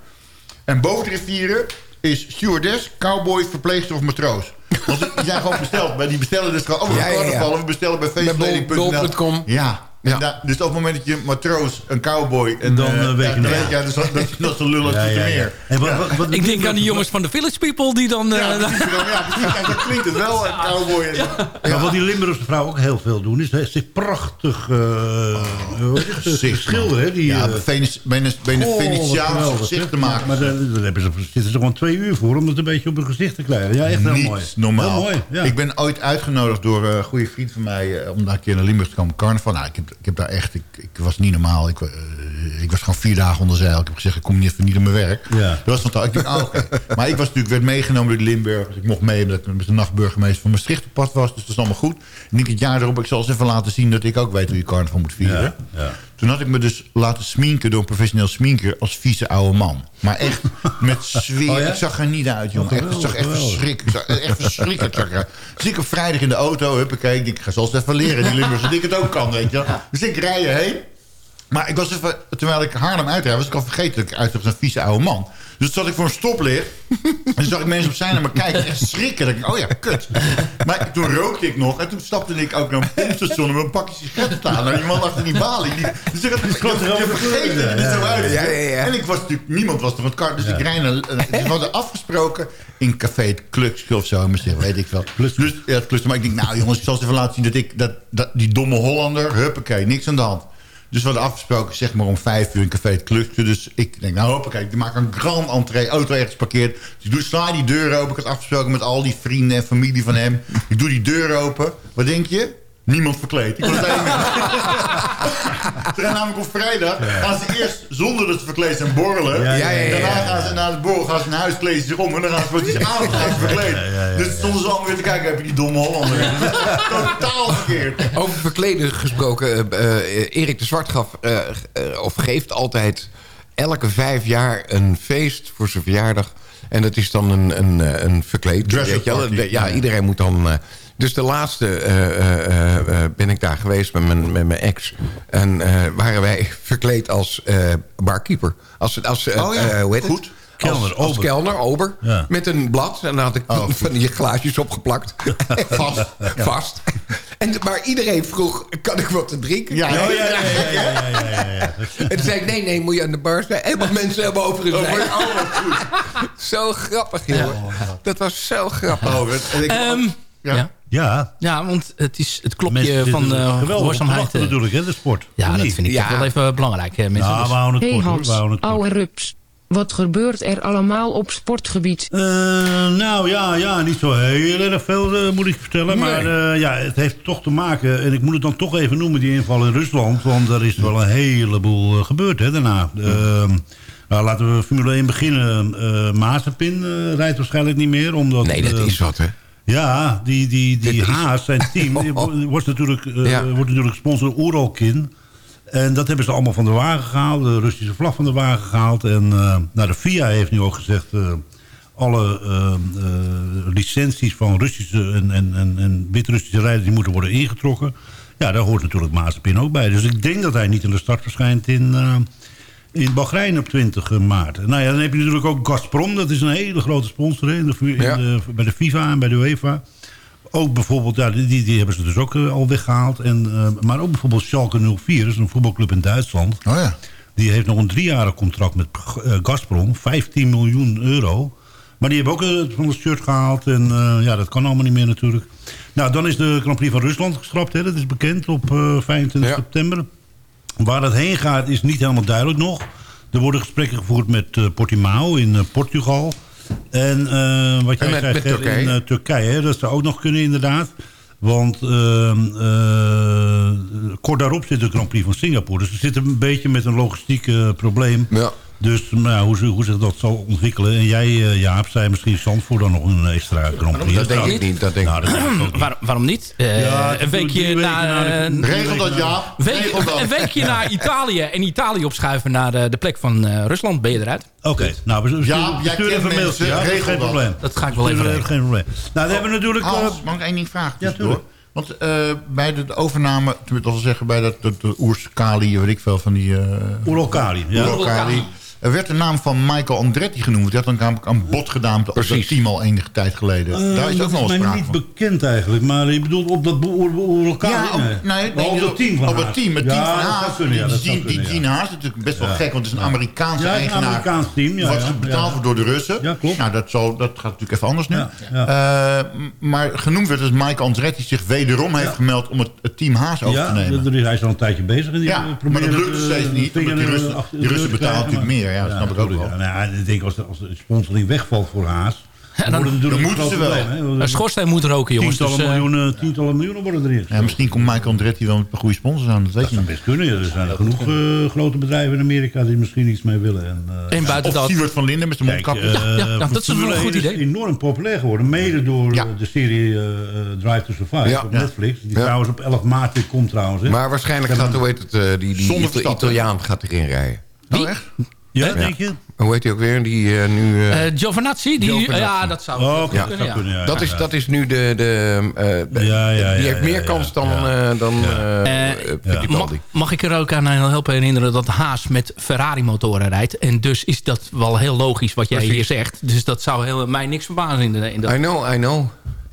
En boven de rivieren is stewardess, cowboy, verpleegster of matroos. Want die zijn gewoon besteld. Maar die bestellen dus gewoon... Oh, we Ja, gaan ja, ja. carnaval, we bestellen bij Bij feestkleding.nl. Ja, da- dus op het moment dat je matroos, een cowboy... En, Dan, eh, eh, weet ja, je je, ja, dus dat, dat, dat is een lul Ja, uit ja, ja. meer. En wat- wat- wat- Ik denk aan die jongens van de Village People die dan... eh, Ja, precies, ja, ja, dat klinkt het wel, een cowboy. En, Maar wat die Limburgse vrouwen ook heel veel doen... is ze zich prachtig uh, het, Gezicht, schilderen. Hè, die, ja, eh, oh, Venetiaanse gezicht te maken. Maar daar, hebben ze, zitten ze gewoon twee uur voor... om het een beetje op hun gezicht te krijgen. Ja, echt heel Niet mooi. normaal. Heel mooi, ja. Ik ben ooit uitgenodigd door eh, een goede vriend van mij... eh, om daar een keer naar Limburg te komen. Carnaval. Nou, ik, heb, ik heb daar echt... Ik, ik was niet normaal. Ik, eh, ik was gewoon vier dagen onder zeil. Ik heb gezegd, ik kom niet even niet aan mijn werk. Ja. Dat was fantastisch. Ik dacht, ah. Maar ik was natuurlijk, werd meegenomen door de Limburg. Dus ik mocht mee omdat ik met de nachtburgemeester van Maastricht op pad was. Dus dat is allemaal goed. En ik het jaar erop, ik zal eens even laten zien... dat ik ook weet hoe je carnaval moet vieren. Ja, ja. Toen had ik me dus laten sminken door een professioneel sminker... als vieze oude man. Maar echt met sfeer. Oh ja? Ik zag er niet uit, jongen. Echt, ik zag echt verschrikkelijk. Ik zag echt verschrikkelijk. zag eruit. Dus ik op vrijdag in de auto, huppakee. Ik ga zelfs even leren die Limburgse. Dat ik het ook kan, weet je. Dus ik rij heen. Maar ik was even, terwijl ik Haarlem uitrijd, was ik al vergeten dat ik uitzag als een vieze oude man. Dus toen zat ik voor een stoplicht. En zag ik mensen op zijn naar me kijken. Echt schrikkelijk. Oh ja, kut. Maar toen rookte ik nog. En toen stapte ik ook naar een pompstation om een pakje sigaretten te halen. Nou, die man achter die balie. Die, dus ik had ik het vergeten er zo uit. Ja, ja, ja. En ik was natuurlijk, niemand was er van het kar. Dus ik rijd naar, eh, we hadden afgesproken in café het Klukske of zo. Misschien weet ik wel. Dus, ja, het Klukske. Maar ik denk, nou jongens, ik zal eens even laten zien dat ik, dat, dat, die domme Hollander, huppakee, niks aan de hand. Dus we hadden afgesproken, zeg maar om vijf uur in café het Klukske. Dus ik denk, nou hoppakee, ik maak een grand entree, auto ergens parkeerd. Dus ik sla die deur open. Ik had afgesproken met al die vrienden en familie van hem. Ik doe die deur open. Wat denk je? Niemand verkleed. Ik was het. Ze gaan namelijk op vrijdag gaan ze eerst zonder dat ze verkleed zijn borrelen. Ja, ja, ja, Daarna ja. gaan ze naar de borrel, gaan ze naar huis, kleden ze zich om en dan gaan ze voor die avond gaan ze verkleed. Dus stonden ze allemaal weer te kijken, heb je die domme Hollander. Totaal verkeerd. Over verkleden gesproken, eh, eh, Erik de Zwart gaf, eh, of geeft altijd elke vijf jaar een feest voor zijn verjaardag. En dat is dan een, een, een verkleed. Ja. iedereen moet dan... Dus de laatste ben ik daar geweest met mijn, met mijn ex. En waren wij verkleed als barkeeper. Als, als, oh ja, hoe heet goed. Het? Kelner, als, als kelner, ober. Met een blad. En dan had ik van die glaasjes opgeplakt. vast. Vast. En, maar iedereen vroeg, kan ik wat te drinken? Ja, ja, ja. ja, en toen zei ik, nee, nee, moet je aan de bar zijn. Helemaal mensen hebben overigens zijn. zo grappig, joh. Dat was zo grappig. Oh, en ik, ja ja. Ja, Ja, want het is het mensen klokje zitten van te gehoorzaamheid. wachten eh, natuurlijk, hè, de sport. Ja, dat vind ik Ja. toch wel even belangrijk. eh, mensen. Nou, Dus- we houden het Hey kort, hoor. Hans, We houden het rups. Wat gebeurt er allemaal op sportgebied? Eh, nou ja, ja, niet zo heel erg veel moet ik vertellen. Maar eh, ja, het heeft toch te maken... en ik moet het dan toch even noemen, die inval in Rusland. Want er is wel een heleboel gebeurd hè, daarna. Ehm, nou, laten we Formule 1 beginnen. Eh Mazepin eh, rijdt waarschijnlijk niet meer. Omdat, Nee, dat is wat, hè. Ja, die, die, die is- Haas, zijn team, wordt natuurlijk, Ja. wordt natuurlijk gesponsord door Uralkin. En dat hebben ze allemaal van de wagen gehaald. De Russische vlag van de wagen gehaald. En eh, nou, de FIA heeft nu ook gezegd... eh, alle licenties van Russische en, en, en, en Wit-Russische rijders... die moeten worden ingetrokken. Ja, daar hoort natuurlijk Mazepin ook bij. Dus ik denk dat hij niet in de start verschijnt in... eh, in Bahrein op 20 maart. Nou ja, dan heb je natuurlijk ook Gazprom. Dat is een hele grote sponsor in de, in Ja. de- bij de FIFA en bij de UEFA. Ook bijvoorbeeld, ja, die, die hebben ze dus ook eh, al weggehaald. En, eh, maar ook bijvoorbeeld Schalke 04, dat is een voetbalclub in Duitsland. Oh ja. Die heeft nog een driejarig contract met eh, Gazprom. 15 miljoen euro. Maar die hebben ook eh, het van het shirt gehaald. En eh, ja, dat kan allemaal niet meer natuurlijk. Nou, dan is de Grand Prix van Rusland geschrapt. Hè. Dat is bekend op eh 25 Ja. september. Waar dat heen gaat is niet helemaal duidelijk nog. Er worden gesprekken gevoerd met eh, Portimao in eh, Portugal. En eh, wat jij En met- zei, met Ger, Turkije. in Turkije. Hè, dat zou ook nog kunnen inderdaad. Want ehm, eh, kort daarop zit de Grand Prix van Singapore. Dus we zitten een beetje met een logistiek probleem. Ja. Dus nou, ja, hoe, hoe zich dat zal ontwikkelen. En jij, eh, Jaap, zei misschien Zandvoort dan nog een extra Grand Prix. Dat denk Nou, ik niet. Dat denk ik nou, dat ik niet. Waar- waarom niet? Eh, Ja, een weekje na, na de- eh, Regel dat, na- ja. week- Regel dat. een weekje naar Italië en Italië opschuiven naar de, de plek van eh, Rusland. Ben je eruit? Oké, nou, we, we Ja, sturen kent even een mailtje. Ja, dat regel geen dat. probleem. Dat ga ik wel even regelen. Geen probleem. Nou, we hebben natuurlijk... eh, Hans, mag ik één ding vragen? Ja, tuurlijk. Want eh, bij de, overname, tenminste, als we zeggen bij dat, dat de Oers Kali, weet ik veel van die... eh Oeralkali. Ja. Oeralkali. Er werd de naam van Michael Andretti genoemd. Die had dan namelijk aan bod gedaan op dat team al enige tijd geleden. Eh, Daar is ook dat nog wel sprake niet van. bekend eigenlijk. Maar je bedoelt op dat elkaar Ja, op, nee, nee, op het team van op het team. Het Ja, team van Haas. kunnen, ja, die ja. Gene Haas is natuurlijk best wel Ja. gek. Want het is een Ja. Amerikaanse Ja, het is een eigenaar. Amerikaans team, ja, Wat ja, betaald ja. wordt door de Russen. Ja, klopt. Nou, dat, zal, dat gaat natuurlijk even anders nu. Ja, Eh, maar genoemd werd dat Michael Andretti zich wederom heeft gemeld... om het, het team Haas over Ja, te nemen. dat- hij is al een tijdje bezig. Ja, probeert maar dat lukt steeds eh, niet, die in- Russen- betalen natuurlijk meer, ja, dat snap ik ook wel. Ja, nou ik denk als de, als de sponsoring wegvalt voor Haas... Dan, dan- wordt dan moeten ze wel. Een schoorsteen moet roken, jongens. Tientallen, Dus, eh, miljoenen, tientallen miljoenen worden erin. Ja, misschien komt Michael Andretti wel met een goede sponsors aan. Dat weet Dat je zou best kunnen. ja. Er zijn genoeg eh, grote bedrijven in Amerika die misschien iets mee willen. En, eh, En buiten Of dat... Siewert van Linden met zijn mondkapje. Ja, ja, dat is wel een goed 1 idee. is enorm populair geworden. Mede door Ja. de serie Drive to Survive Ja. op. Netflix. Die Ja. trouwens op 11 maart weer komt trouwens. Hè. Maar waarschijnlijk gaat, hoe heet het, die, die. Italiaan gaat erin rijden. Oh, echt? Ja, denk je? Hoe heet hij ook weer? Die eh, nu... eh, eh, Giovinazzi, die, Giovinazzi. ja, dat zou Oh, goed ja, kunnen, dat ja. zou kunnen, ja. dat, is, ja. dat is nu de... de eh, Ja, ja, die ja, heeft ja, meer ja, kans dan, ja. eh, dan Mag, mag ik er ook aan helpen herinneren dat Haas met Ferrari-motoren rijdt? En dus is dat wel heel logisch wat jij Precies. hier zegt. Dus dat zou heel, mij niks verbazen in, de, in dat. I know, I know.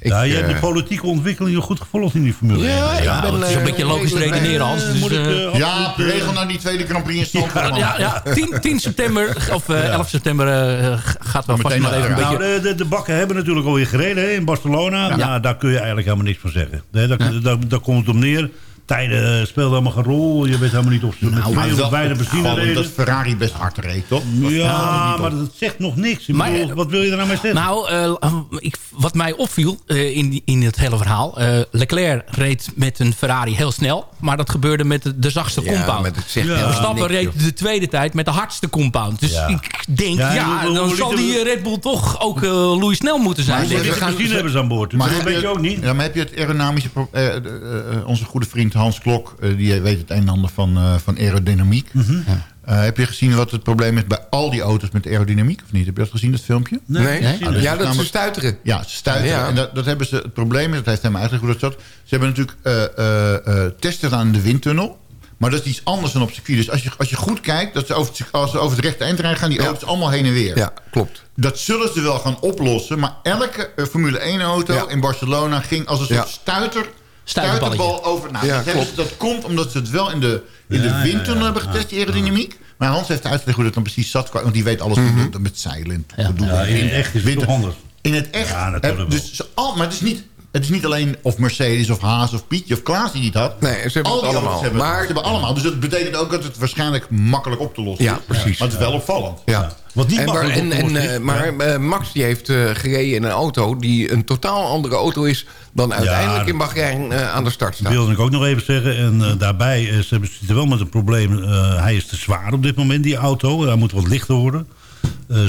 Ik, Ja, je hebt eh, de politieke ontwikkeling goed gevolgd in die Formule 1. Ja, ik ben, het is een eh, beetje logisch redeneren, eh, Hans. Dus, moet ik, eh, eh, Ja, absoluut, eh, regel naar die tweede Grand Prix in ja, ja 10, 10 september of eh, 11 september eh, gaat wel vast maar even een beetje... Nou, de, de, de bakken hebben natuurlijk alweer gereden hè, in Barcelona. Nou, daar kun je eigenlijk helemaal niks van zeggen. Nee, daar, daar, daar komt het op neer. Tijden eh, speelden helemaal geen rol. Je weet helemaal niet of ze met Maar twee of weinig benzine reden. dat Ferrari best hard reed, toch? Dat Ja, maar dat zegt nog niks. Ik Maar, bedoel, eh, wat wil je er nou mee zeggen? Nou, eh, ik, wat mij opviel eh, in, in het hele verhaal... eh, Leclerc reed met een Ferrari heel snel... maar dat gebeurde met de, de zachtste Ja, compound. met het Ja. Verstappen reed de tweede tijd met de hardste compound. Dus Ja. ik denk, Ja, dan zal die Red Bull toch ook eh Louis snel moeten zijn. Maar Dus gaan- hebben ze aan boord. Maar dat heb weet je ook niet. Ja, maar heb je het aerodynamische... eh, eh, eh, onze goede vriend Hans Klok, eh, die weet het een en ander van, eh, van aerodynamiek. Mhm. Eh, heb je gezien wat het probleem is bij al die auto's met aerodynamiek? Of niet? Heb je dat gezien, dat filmpje? Nee? Nee? Ja, dus dat het is ze stuiteren. Ja, ze stuiteren. Ja. En dat, dat hebben ze, het probleem is, dat heeft hem uitgelegd hoe dat zat. Ze hebben natuurlijk eh, eh, eh, testen in de windtunnel. Maar dat is iets anders dan op circuit. Dus als je, als je goed kijkt, dat ze over het, als ze over het rechte eind rijden, gaan die Ja. auto's allemaal heen en weer. Ja, klopt. Dat zullen ze wel gaan oplossen. Maar elke Formule 1-auto Ja. in Barcelona ging als een soort Ja. stuiter... Stuiterballetje. Stuiterbal over. Nou, Ja, dat, ze- komt omdat ze het wel in de, in de windtunnel ja. hebben getest, die aerodynamiek. Maar Hans heeft uitgelegd hoe dat dan precies zat. Want die weet alles mm met zeilen. Ja. in het echt is het Winter- toch anders. In het echt. Ja, natuurlijk dus ze al, maar het is, niet, het is niet alleen of Mercedes of Haas of Pietje of Klaas die het had. Nee, ze hebben Al die allemaal. Hebben, Maar- Ze hebben allemaal. Dus dat betekent ook dat het waarschijnlijk makkelijk op te lossen Ja, is. precies. Maar het is wel opvallend. Ja. Wat niet en, maar, en, en, lossen eh, maar eh, Max die heeft eh, gereden in een auto die een totaal andere auto is dan uiteindelijk dat- in Bahrein aan de start Dat staat. wilde ik ook nog even zeggen. En daarbij ze hebben- ze wel met een probleem. Hij is te zwaar op dit moment, die auto. Hij moet wat lichter worden.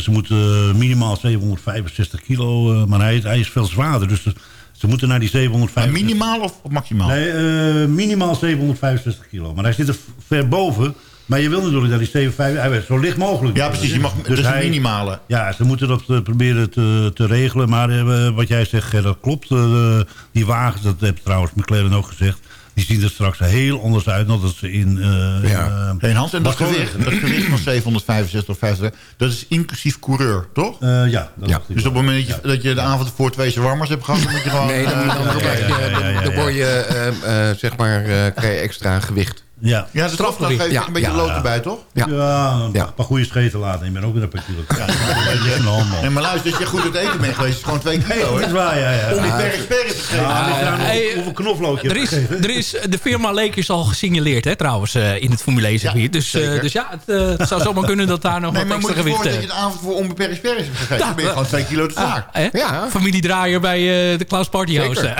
Ze moeten minimaal 765 kilo. maar hij, hij is veel zwaarder. Dus ze moeten naar die Maar 765... minimaal of, of maximaal? Nee, eh, minimaal 765 kilo. Maar hij zit er ver boven. Maar je wil natuurlijk dat die 765... Hij werd zo licht mogelijk. Ja, precies. Je mag, Dus een hij- minimale. Ja, ze moeten dat eh, proberen te, te regelen. Maar eh, wat jij zegt, Ger, dat klopt. Eh, die wagens, dat heeft trouwens McLaren ook gezegd... die zien er straks heel anders uit dan dat ze in... eh Ja. in, Hans, en dat gewicht, dat gewicht van 765 of 50, dat is inclusief coureur, toch? Eh, ja, dat Ja. Dus op het moment dat je, dat je de avond voor twee shawarma's hebt gehad, dan moet je gewoon... Nee, dan, word je, eh, eh, zeg maar, eh, krijg je extra gewicht. Ja, ja, dat je ja, een beetje ja, lood erbij, toch? Ja. ja. een Ja. paar goede scheten laten. Ik ben ook weer een paar kilo. Ja, dat is een handel. Nee, maar luister, als je goed het eten bent geweest, is het gewoon twee kilo, Dat hè? is waar, ja. ja. Om die per expert te geven. hoeveel- hoeveel knoflook je Er hebt is, er is, de firma Leek is al gesignaleerd hè, trouwens eh, in het Formule 1 circuit. Ja, dus, eh, dus ja, het, eh, het zou zomaar kunnen dat daar nog Nee, wat maar moet extra je je gewicht... voorstellen dat eh, je de avond voor onbeperkt expert is gegeven. Dan ben je gewoon twee kilo te ah, zwaar. Ja. Familiedraaier bij eh, de Klaus Partyhouse.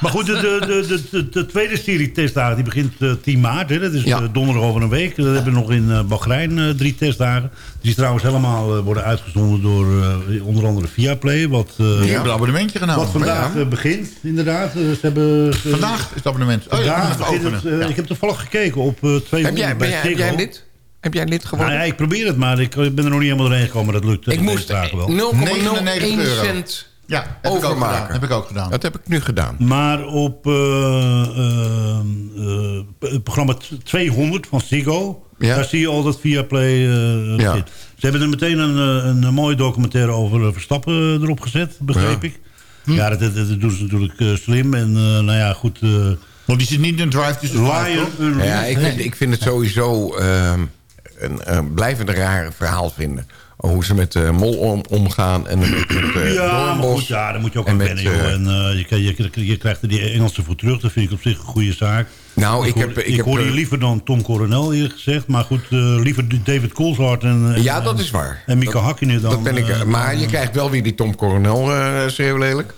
Maar goed, de, de, de, de, de, de tweede serie testdagen die begint eh, 10 maart. Hè. Dat is Ja. eh, donderdag over een week. We hebben nog in eh Bahrein eh, drie testdagen. Die trouwens helemaal eh, worden uitgezonden door eh, onder andere Viaplay. Wat, eh, Je hebt een abonnementje genomen. wat vandaag Ja. begint, inderdaad. Ze hebben, ze- Vandaag is het abonnement. Oh, ja, het, Ja. Ik heb toevallig gekeken op eh 200 Heb jij, ben bij jij, heb jij lid? Heb jij lid geworden? Nou ja, ik probeer het, maar ik ben er nog niet helemaal doorheen gekomen. Dat lukt. ik moest deze dagen wel. 0,01 99 euro. cent Ja, heb ik ook overmaken. gedaan. Heb ik ook gedaan. Dat heb ik nu gedaan. Maar op eh, eh, eh, programma 200 van Ziggo... Ja. daar zie je al dat Viaplay eh Ja. zit. Ze hebben er meteen een, een, mooie documentaire over Verstappen erop gezet, begreep Ja. ik. Ja, dat, dat, dat doen ze natuurlijk eh, slim. En eh, nou ja, goed... eh Want die zit niet in Drive to Survive. Ja, ik vind, ik vind het sowieso ehm, een, een blijvend raar verhaal vinden. Hoe ze met de mol om, omgaan en met, met uh, Ja, maar goed, ja, daar moet je ook En aan wennen. joh. eh, En eh, je, krijgt- je, krijgt- je krijgt er die Engelse voor terug. Dat vind ik op zich een goede zaak. Nou, ik hoor, heb- ik ik heb, hoor eh, liever dan Tom Coronel eerlijk gezegd. Maar goed, eh, liever David Coulthard en, en- Ja, dat en- is waar. En Mika Hakkinen dan. Dat ben ik, eh, maar je eh, krijgt wel weer die Tom Coronel uh, schreeuw lelijk.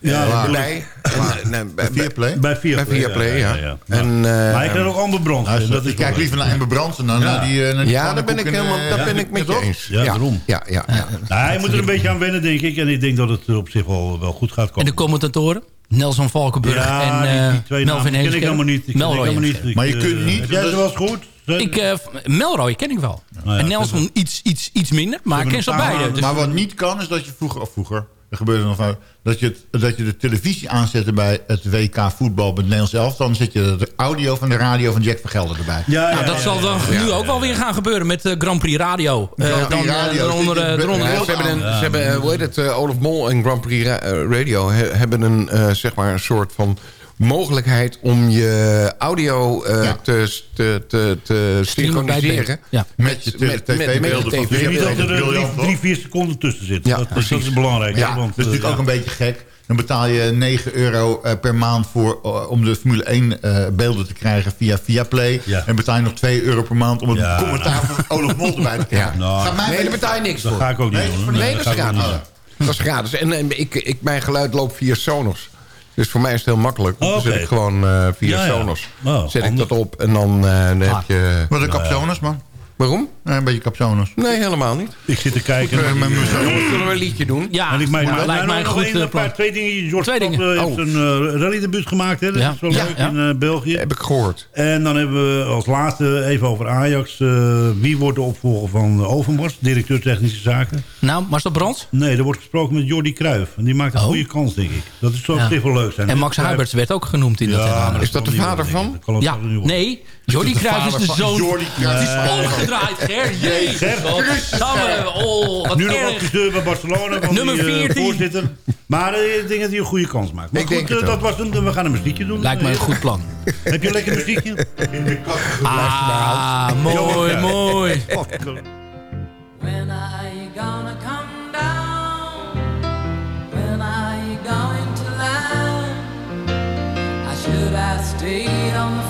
Ja, Eh, bij, en, nee, bij, Viaplay, ja. En, eh, maar ik krijg ook Amber Brand. En dat ik kijk liever naar Amber Brandsen dan Ja. naar die, eh, naar die ja, daar ben ik en, helemaal, eh, daar ben ik met toch? je eens. Ja, daarom. Ja, ja, ja. Nou, hij moet er een beetje aan wennen, denk ik. En ik denk dat het op zich wel, wel goed gaat En komen. de commentatoren? Nelson Valkenburg en eh Melvin ken ik Heemskerk. helemaal niet. Die ken ik Melroy helemaal niet. Heemskerk. Maar je kunt eh, niet- Heb jij ze wel eens gehoord? Ik, eh, Melroy ken ik wel. Nou ja, en Nelson iets, iets, iets minder, maar ik ken ze beide. Dus Maar wat niet kan, is dat je vroeger, of vroeger, er gebeurde nog van, dat je, het, dat je de televisie aanzette bij het WK voetbal met het Nederlands elftal. Dan zet je de audio van de radio van Jack van Gelder erbij. Ja, ja, nou, dat ja, zal dan ja. nu ook wel weer gaan gebeuren met de Grand Prix Radio. Eh, Grand Prix dan, eh, Radio, eronder, eh, eronder- ze hebben, een, ze hebben hoe heet het, eh, Olaf Mol en Grand Prix Ra- Radio he- hebben een, eh, zeg maar een soort van mogelijkheid om je audio eh, Ja. te, te, te, te synchroniseren. Ja. Met je tv-beelden Ik weet niet dat er drie, drie, vier seconden tussen zitten. Ja, dat, dat is precies. belangrijk. Ja, hè, dat want, is natuurlijk eh, ook een beetje gek. Dan betaal je 9 euro eh, per maand voor, om de Formule 1 eh, beelden te krijgen via Viaplay. Ja. En betaal je nog 2 euro per maand om het Ja. commentaar van Olaf Mol erbij te krijgen. Nou, Gaat mij Nee, daar betaal je niks Dat voor. ga ik ook niet Nee, doen. hoor. Nee, dat ga is ik ook niet gratis. Dat is gratis. En, en ik, ik, mijn geluid loopt via Sonos. Dus voor mij is het heel makkelijk. Dan Oh, zet ik gewoon eh, via Ja, ja. Sonos. Oh, zet ik dat op en dan, eh, dan heb je... Wat een capsones, man. Waarom? Nee, een beetje capsones. Nee, helemaal niet. Ik zit te kijken. Zullen we een liedje doen? Ja, En ik lijkt mij een nog goed één, eh, een paar, twee dingen. George Twee dingen. eh, heeft Oh. een uh, rallydebuut gemaakt. Hè? Dat Ja. is wel Ja, leuk ja. in eh, België. Heb ik gehoord. En dan hebben we als laatste even over Ajax. eh, wie wordt de opvolger van uh, Overmars? Directeur technische zaken. Nou, Marcel Brands? Nee, er wordt gesproken met Jordi Cruijff. En die maakt een Oh. goede kans, denk ik. Dat is zo Ja. wel leuk zijn. En Max Cruijff- Huiberts werd ook genoemd in dat Is dat de vader van? Ja, nee. Jordi Cruijff is de van zoon. Jordi Cruijff. Omgedraaid, Ger. Jezus. Samen. Oh, wat Nu nog erg. adviseur bij Barcelona. Van Nummer die, 14. voorzitter. Maar eh, ik denk dat hij een goede kans maakt. Maar Ik goed, denk het eh, dat was een, we gaan een muziekje doen. Lijkt mij een goed plan. Heb je een lekker muziekje? Ah, mooi, mooi. When are you gonna come down? When are you going to land? I should have stayed on the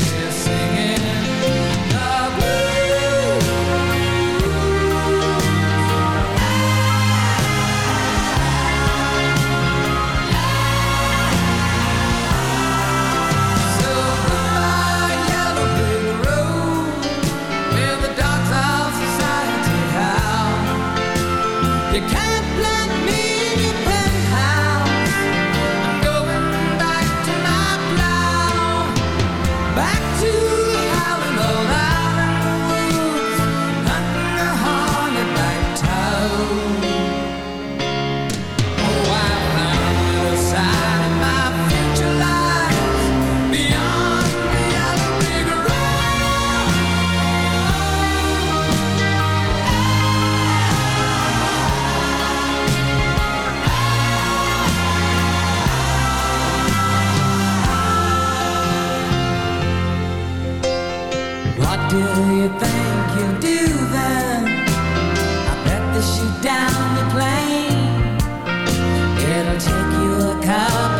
take you a couple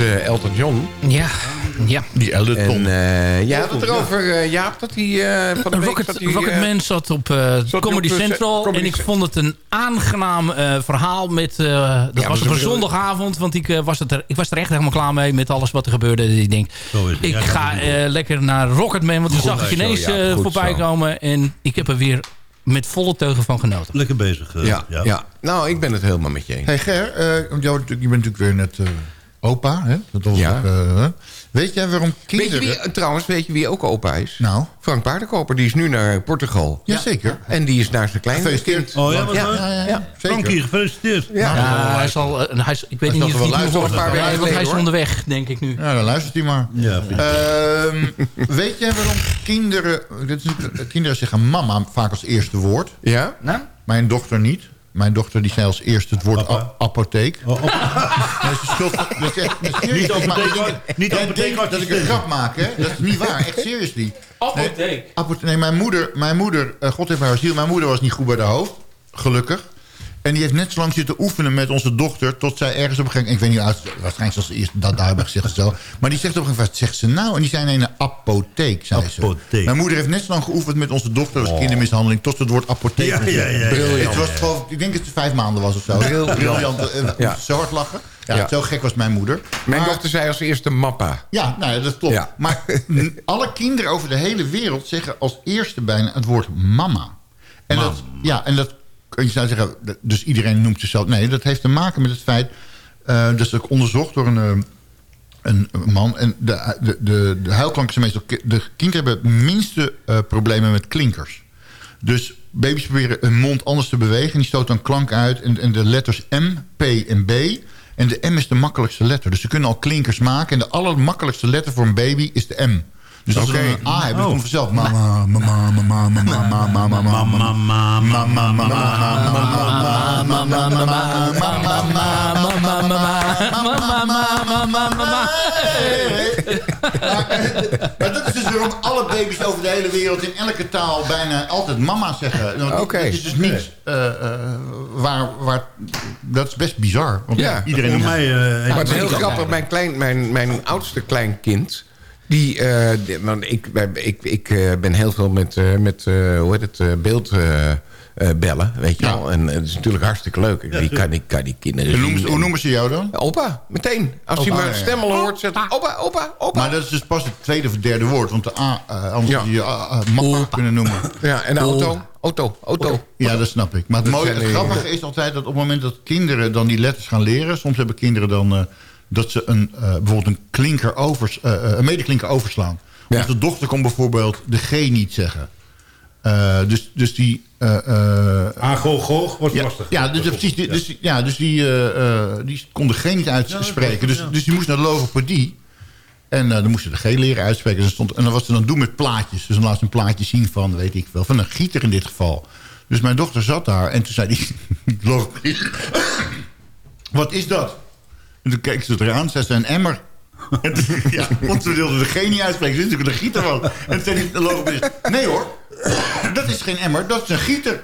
eh, Elton John. Ja, ja. Die Elton. En eh, ja, dat erover, eh, Jaap, dat hij eh, van de week... Rocket, zat hij, Rocket Man zat op eh, zat Comedy op, Central. Comedy en ik vond het een aangenaam eh, verhaal. Met, eh, dat was op een zondagavond. Want ik, was het er, ik was er echt helemaal klaar mee met alles wat er gebeurde. Dus ik denk, ik Ja, ga eh, lekker naar Rocket Man. Want toen zag ik ineens ja, eh, goed voorbij zo. komen. En ik heb er weer met volle teugen van genoten. Lekker bezig. eh, ja, ja. nou, ik ben het helemaal met je eens. Hey Ger, eh, jou, je bent natuurlijk weer net eh, opa. Hè? Dat was Ja. ook, eh, hè? weet jij waarom Weet kinderen... je wie, trouwens, weet je wie ook opa is? Nou? Frank Paardenkoper, die is nu naar Portugal. Jazeker. En die is naar zijn kleine Gefeliciteerd. kind. Oh ja, Ja. Ja, ja, ja. Zeker. Frankie, gefeliciteerd. Ja. Ja, hij zal, eh, hij is, ik weet Hij niet of er hij hoort. een paar weken want hij is onderweg, denk ik nu. Ja, dan luistert hij maar. Ja. Ehm, weet jij waarom kinderen... Dit is, natuurlijk- kinderen zeggen mama vaak als eerste woord. Ja? Nou? Mijn dochter niet. Mijn dochter die zei als eerste het woord apotheek. Oh. Niet apotheek, dat ik een grap maak, hè? Dat is niet waar. Echt seriously. Apotheek. Nee, apothe- nee mijn moeder, mijn moeder eh, God heeft haar ziel, mijn moeder was niet goed bij de hoofd. Gelukkig. En die heeft net zo lang zitten oefenen met onze dochter... tot zij ergens op een gegeven moment... Ik weet niet, waarschijnlijk zoals ze eerst dat daar hebben gezegd of zo. Maar die zegt op een gegeven moment, wat zegt ze nou? En die zei in een apotheek, zei Apotheek. ze. Mijn moeder heeft net zo lang geoefend met onze dochter... als kindermishandeling, tot ze het woord apotheek Ja, ja, ja, ja. Briljant. Het was geloof ik, denk dat ze vijf maanden was of zo. Heel briljant. eh, Ja. Zo hard lachen. Ja, Ja. Zo gek was mijn moeder. Mijn Maar- dochter zei als eerste mappa. ja, nou ja, dat klopt. Ja. Maar alle kinderen over de hele wereld zeggen als eerste bijna het woord mama. En dat, ja, en dat kun je zou zeggen, dus iedereen noemt zichzelf. Nee, dat heeft te maken met het feit, eh dat onderzocht door een, eh, een man. En de, de, de, de huilklanken meestal, de kinderen hebben het minste eh, problemen met klinkers. Dus baby's proberen hun mond anders te bewegen. En die stoten dan klank uit. En, en de letters M, P en B. En de M is de makkelijkste letter. Dus ze kunnen al klinkers maken. En de allermakkelijkste letter voor een baby is de M. Dus als Oké. we een A hebben, dan Oh. komt vanzelf. Mama, mama, mama, mama, mama, mama, mama, Mama, mama, mama, Maar dat is dus waarom alle baby's over de hele wereld in elke taal bijna altijd mama zeggen. Want Oké. Dat is dus niet eh, eh, waar, waar... Dat is best bizar. Want Ja. iedereen Voor noemt mij... eh, Maar het is heel ik- grappig. Mijn, klein, mijn, mijn oudste kleinkind... Die, die- want ik, ik, ik eh, ben heel veel met, eh, met hoe heet het, beeld bellen, weet je Ja. wel. En het is natuurlijk hartstikke leuk. Ik, kan, ik kan die kinderen Hoe noemen, zien ze, hoe en- noemen ze jou dan? Opa, meteen. Als Opa, hij mijn ja. stem al hoort, zegt. Opa, opa, opa. Maar dat is dus pas het tweede of derde woord. Want de A, anders Ja. je je mappa kunnen noemen. Ja, en de auto. Auto, auto. Ja, dat snap ik. Maar het, mooie, het grappige is altijd dat op het moment dat kinderen dan die letters gaan leren... soms hebben kinderen dan dat ze een, eh, bijvoorbeeld een, klinker overs, eh, eh, een medeklinker overslaan. Ja. Onze dochter kon bijvoorbeeld de G niet zeggen. Eh, dus, dus die... eh, eh, Agogoog was ja, lastig. ja, dus, precies, die, dus, die- ja, dus die, eh, eh, die kon de G niet uitspreken. Dus, dus die moest naar de logopedie. En eh, dan moest ze de G leren uitspreken. Dus stond, en dan was ze dan doen met plaatjes. Dus dan laat ze een plaatje zien van, weet ik wel, van een gieter in dit geval. Dus mijn dochter zat daar en toen zei die. Wat is dat? En toen keek ze eraan, zei ze een emmer. En toen- ja, want ze wilde de G niet uitspreken. Ze wist natuurlijk een gieter was. En toen zei die de logopedist... Nee hoor, dat is geen emmer, dat is een gieter.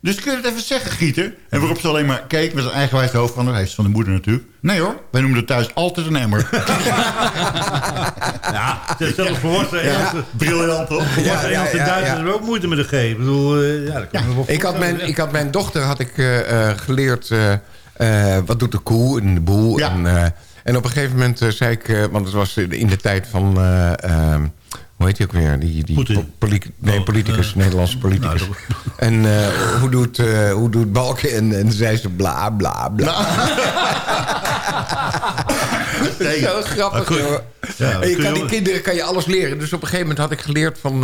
Dus kun je het even zeggen, gieter? En waarop ze alleen maar keek met zijn eigenwijs hoofd van... Hij is van de moeder natuurlijk. Nee hoor, wij noemen het thuis altijd een emmer. Ja, zelfs volwassen Ja, briljant toch? volwassen Ja, ja, ja, Duitsers ja. hebben ook moeite met de G. Ik bedoel, eh, ja, dat kan ik me wel Ik had, mijn, ik had mijn dochter had ik, eh, eh, geleerd... eh, eh, wat doet de koe en de boel. Ja. En, eh, en op een gegeven moment eh, zei ik... want het was in de tijd van... eh, ehm, hoe heet hij ook weer? Die, die Poetin. po- poli- nee, Oh, politicus, Nederlandse politicus. nou, en eh, hoe, doet, hoe doet Balken? En, en zei ze bla, bla, bla. Dat is zo grappig, Ah, joh. Ja, en je kan die kinderen kan je alles leren. Dus op een gegeven moment had ik geleerd van...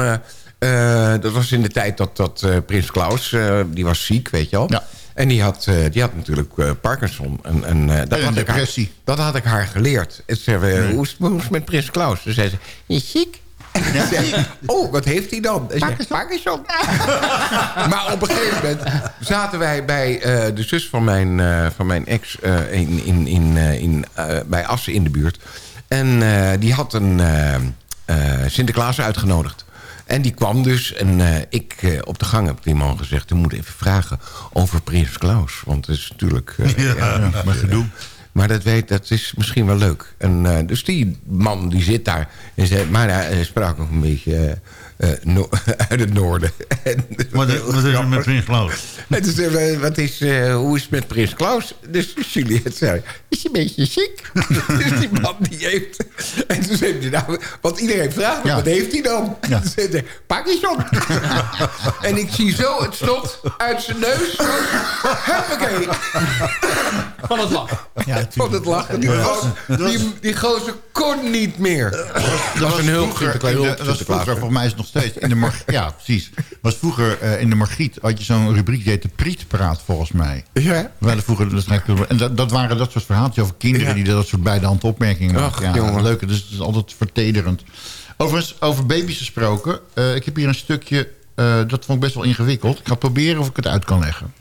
dat was in de tijd dat, dat Prins Klaus... die was ziek, weet je wel. Ja. En die had, eh, die had natuurlijk eh, Parkinson. En, en, eh, dat, En had ik haar, dat had ik haar geleerd. Ze zei, hoe, is, hoe is het met Prins Klaus? Toen zei ze, je is ziek. Zei, oh, wat heeft hij dan? Parkinson. maar op een gegeven moment zaten wij bij de zus van mijn, van mijn ex... in, in, in, in, bij Assen in de buurt. En die had een Sinterklaas uitgenodigd. En die kwam dus. En eh, ik eh, op de gang heb die man gezegd... u moet even vragen over Prins Klaus. Want het is natuurlijk... eh, Ja, maar gedoe. Maar dat, weet, dat is misschien wel leuk. En, dus die man die zit daar. En zei, maar hij sprak ook een beetje eh, eh, no- uit het noorden. En- Wat is- wat is er met Prins Klaus? Hij, wat is, eh, hoe is het met Prins Klaus? Dus Juliette zei, is een beetje ziek. dus die man die heeft... En toen zei hij, nou, want iedereen vraagt me, Ja. wat heeft hij dan? En toen zei hij, Parkinson. en ik zie zo het snot uit zijn neus. Huppakee. Van het lachen. Van het lachen. Die, gozer, die, die gozer kon niet meer. Dat was een hulp, dat was vroeger, volgens mij is het nog steeds. In de Mar- ja, precies. was vroeger eh, in de Margriet had je zo'n rubriek die heette Prietpraat, volgens mij. Ja. We hadden vroeger, en dat, dat waren dat soort verhaaltjes over kinderen... die dat soort bij de hand opmerkingen Ach, maken. Ja, jongen. leuk. Dus het is altijd vertederend. Overigens, over baby's gesproken. eh, ik heb hier een stukje, eh, dat vond ik best wel ingewikkeld. Ik ga proberen of ik het uit kan leggen.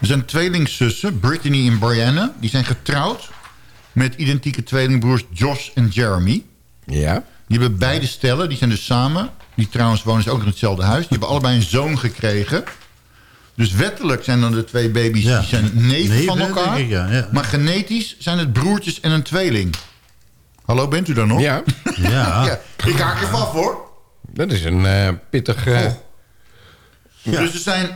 Er zijn tweelingzussen, Brittany en Brianna. Die zijn getrouwd met identieke tweelingbroers Josh en Jeremy. Ja. Die hebben beide stellen, die zijn dus samen. Die trouwens wonen ze ook in hetzelfde huis. Die hebben allebei een zoon gekregen. Dus wettelijk zijn dan de twee baby's die zijn neven, Neven, van elkaar. ik, ja, ja. Maar genetisch zijn het broertjes en een tweeling. Hallo, bent u daar nog? Ja. Ja. Ik haak even af hoor. Dat is een eh, pittig... eh, Dus er zijn,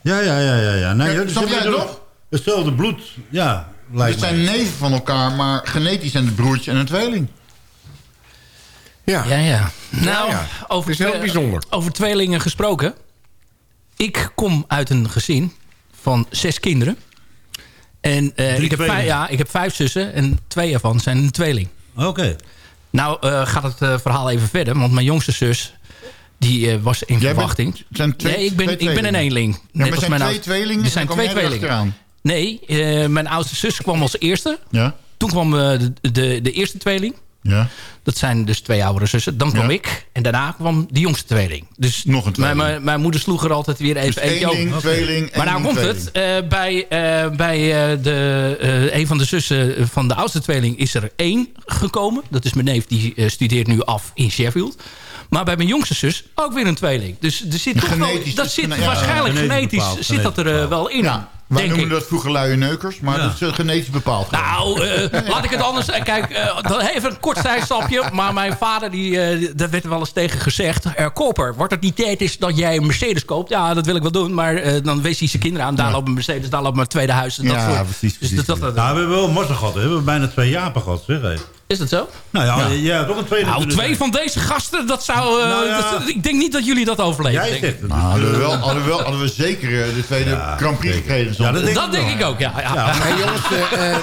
Ja, ja, ja, ja. ja. Nee, Ja, dus snap ze jij het ook Hetzelfde bloed, ja, lijkt het mij. zijn neven van elkaar, maar genetisch zijn het broertjes en een tweeling. Ja. Ja, ja. Nou, ja. Over, is heel bijzonder. over tweelingen gesproken. Ik kom uit een gezin van zes kinderen. En eh, ik, heb vijf, ja, ik heb vijf zussen en twee ervan zijn een tweeling. Oké. Nou eh, gaat het eh, verhaal even verder. Want mijn jongste zus, die was in Jij bent- verwachting. zijn twee- nee, ik ben, ik ben een eenling. Ja, maar zijn mijn twee tweelingen, Er zijn twee tweelingen. Nee, mijn oudste zus kwam als eerste. Ja? Toen kwam de, de, de eerste tweeling. Ja. Dat zijn dus twee oudere zussen. Dan kwam Ja. ik. En daarna kwam de jongste tweeling. Dus Nog een tweeling. Mijn, mijn, moeder sloeg er altijd weer even Dus eentje over. tweeling Maar nou komt tweeling. het. eh, bij eh, bij eh, de, een van de zussen van de oudste tweeling is er één gekomen. Dat is mijn neef. Die studeert nu af in Sheffield. Maar bij mijn jongste zus ook weer een tweeling. Dus er zit toch wel, dat zit waarschijnlijk genetisch genetisch bepaald, zit dat er wel in. Ja, wij denk noemen ik. dat vroeger luie neukers, maar Ja. dat is eh, genetisch bepaald. gewoon. Nou, eh, laat ik het anders... eh, Kijk, eh, dan even een kort zijstapje. Maar mijn vader, die, eh, daar werd wel eens tegen gezegd... Er koper, wordt het niet tijd is dat jij een Mercedes koopt? Ja, dat wil ik wel doen. Maar eh, dan wees hij zijn kinderen aan. Daar loopt een Mercedes, daar loopt mijn tweede huis. En dat Ja, soort. precies, Dus precies, dat, dat, Nou, we hebben wel mazzel gehad. hè. We hebben bijna twee japen gehad, zeg. hé. Is dat zo? Nou ja, ja. toch een tweede. Nou, twee van deze gasten, dat zou... eh, Nou ja. dat- ik denk niet dat jullie dat overleven. Jij zegt het. Nou, hadden, we wel, hadden, we wel, hadden we zeker eh, de tweede Ja, Grand Prix gekregen. Ja, dat denk Dat ik denk wel. ik ook, ja. ja. Ja. Hey jongens, eh,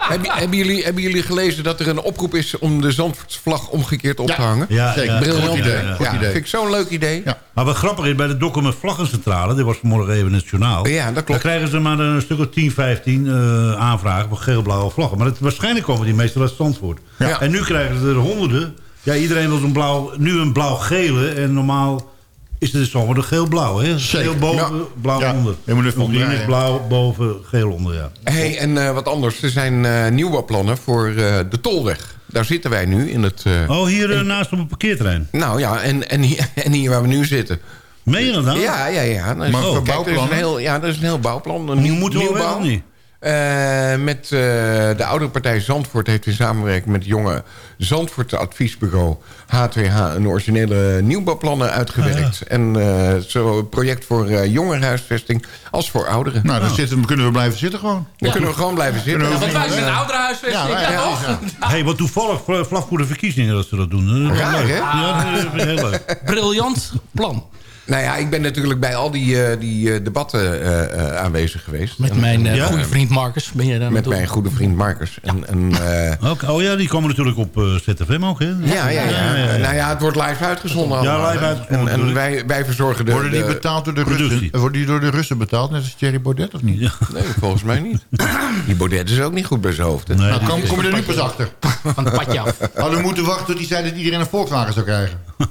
hebben, hebben, jullie, hebben jullie gelezen dat er een oproep is... om de Zandvoortsvlag omgekeerd op te hangen? Ja, Zeker. ja. Briljant Goed idee, ja. idee. vind ik zo'n leuk idee. Ja. Maar wat grappig is, bij de Dokkum Vlaggencentrale... dit was vanmorgen even in het journaal... Ja, dat klopt. Dan krijgen ze maar een stuk of 10, 15 eh, aanvragen... voor geel-blauwe vlaggen. Maar het, waarschijnlijk komen die meestal uit Zandvoort. Ja. En nu krijgen ze er honderden. Ja, iedereen wil een blauw, nu een blauw-gele. En normaal is het gewoon een geel-blauw. hè? Geel boven, Ja. blauw Ja. onder. Moet even Of die is blauw boven, geel onder, ja. Hey, en eh, wat anders. Er zijn eh nieuwbouwplannen voor eh, de Tolweg. Daar zitten wij nu in het... eh, Oh, hier naast op het parkeerterrein. Nou ja, en, en, hier, en hier waar we nu zitten. Meen je dat nou? Ja, ja, ja. Dat is, Maar voor kijk, er is een heel, ja, dat is een heel bouwplan. Een nieuw, Moeten we wel nieuwbouw. wel of niet? Eh, met eh, de oude partij Zandvoort heeft in samenwerking met het jonge Zandvoort adviesbureau H2H een originele nieuwbouwplannen uitgewerkt. Ah, En eh zo een project voor eh jongerenhuisvesting als voor ouderen. Nou, dan zitten, kunnen we blijven zitten gewoon. Dan kunnen we gewoon blijven zitten. Kunnen Want wij zijn een ouderenhuisvesting. Ja, Ja, ja, ja. Hey, wat toevallig, vla- vlak voor de verkiezingen dat ze dat doen. Dat Raar, hè? Ja, dat is heel leuk. Briljant plan. Nou ja, ik ben natuurlijk bij al die, eh, die eh, debatten eh, eh, aanwezig geweest. Met mijn Ja. goede vriend Marcus ben je daar Met mijn goede vriend Marcus. En, en, eh, Oké, Oh ja, die komen natuurlijk op eh, ZFM ook, hè? ja, ja, ja, Nou ja, het wordt live uitgezonden Ja, live uitgezonden En, wij, wij verzorgen de... Worden die betaald door de Russen? Worden die door de Russen betaald, net als Thierry Baudet of niet? Ja. Nee, volgens mij niet. Die Baudet is ook niet goed bij zijn hoofd. hè. Nee. Nou, kom, kom je er nu pas achter. Van het padje af. Hadden we moeten wachten tot hij zei dat iedereen een Volkswagen zou krijgen.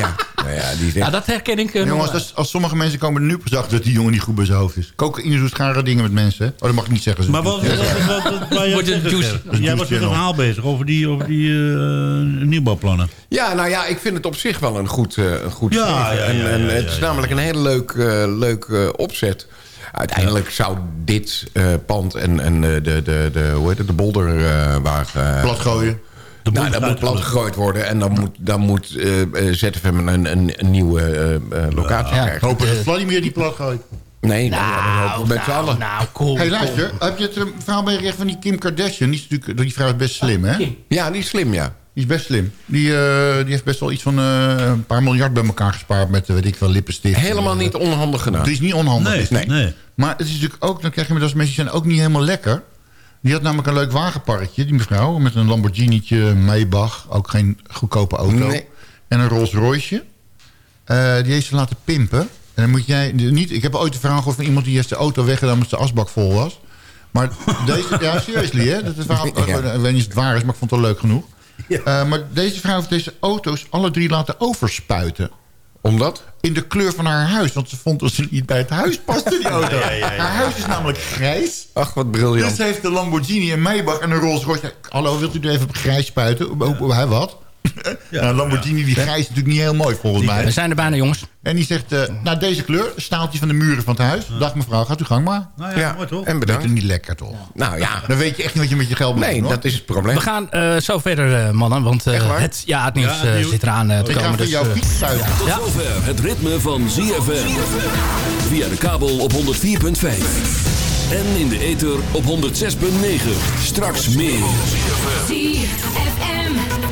Ja, nou ja, die Ja, zegt... dat herken ik. eh, Jongens, als, als sommige mensen komen er nu pas achter dat die jongen niet goed bij zijn hoofd is. Cocaïne doet rare dingen met mensen? Oh, dat mag ik niet zeggen. Maar wat, wat, wat, wat, wat wou jij Wordt juice. Was met een verhaal bezig over die, over die eh, nieuwbouwplannen. Ja, nou ja, ik vind het op zich wel een goed, eh, een goed Ja, streven. ja, ja, en, en ja, het is namelijk een hele leuk, eh, leuk eh, opzet. uiteindelijk zou dit eh, pand en, en eh, de, de, de, hoe heet het, de bolder eh, waar... eh, Plat gooien. De nou, dat moet plat gegooid worden. En dan moet, dan moet eh, eh, ZFM een, een, een nieuwe eh, eh, locatie krijgen. Hopen dat Vladimir die plat gooit. Nee, nou, met z'n allen. Nou, cool. hey, luister. Heb je het een verhaal meegekregen van die Kim Kardashian? Die, is natuurlijk, die vrouw is best slim, hè? Ja, die is slim, ja. Die is best slim. Die, die heeft best wel iets van eh, een paar miljard bij elkaar gespaard met, weet ik wel, lippenstift. Helemaal niet onhandig gedaan. Het is niet onhandig. Nee, nee. Maar het is natuurlijk ook, dan krijg je met als mensen die zijn ook niet helemaal lekker. Die had namelijk een leuk wagenparkje, die mevrouw, met een Lamborghini'tje, een Maybach, ook geen goedkope auto. Nee. En een Rolls Royce. Eh, die heeft ze laten pimpen. En dan moet jij niet. Ik heb ooit een verhaal gehoord van iemand die heeft de auto weggedaan omdat de asbak vol was. Maar deze, ja, seriously, hè? Dat is verhaal, Ja. Ik weet niet of het waar is, maar ik vond het wel leuk genoeg. Eh, maar deze vrouw heeft deze auto's alle drie laten overspuiten. Omdat? In de kleur van haar huis. Want ze vond dat ze niet bij het huis paste, die auto. Haar huis is namelijk grijs. Ach, wat briljant. Dus heeft de Lamborghini, een Maybach en een Rolls Royce. Hallo, wilt u er even op grijs spuiten? Hoe- hoe- Nou, een Lamborghini, die grijs is natuurlijk niet heel mooi volgens mij. We zijn er bijna, jongens. En die zegt, eh, nou deze kleur, staaltje van de muren van het huis. Dag mevrouw, gaat u gang maar. Nou ja, Ja, mooi toch? en bedankt. Dat is niet lekker toch? Nou ja, Dan weet je echt niet wat je met je geld moet nee, doen. hoor. dat is het probleem. We gaan eh, zo verder, eh, mannen. Want eh, Echt waar? het, ja, het nieuws zit eraan eh, te Ik ga komen. van Dus, jouw fiets. Tot zover het ritme van ZFM. Via de kabel op 104.5. En in de ether op 106.9. Straks meer.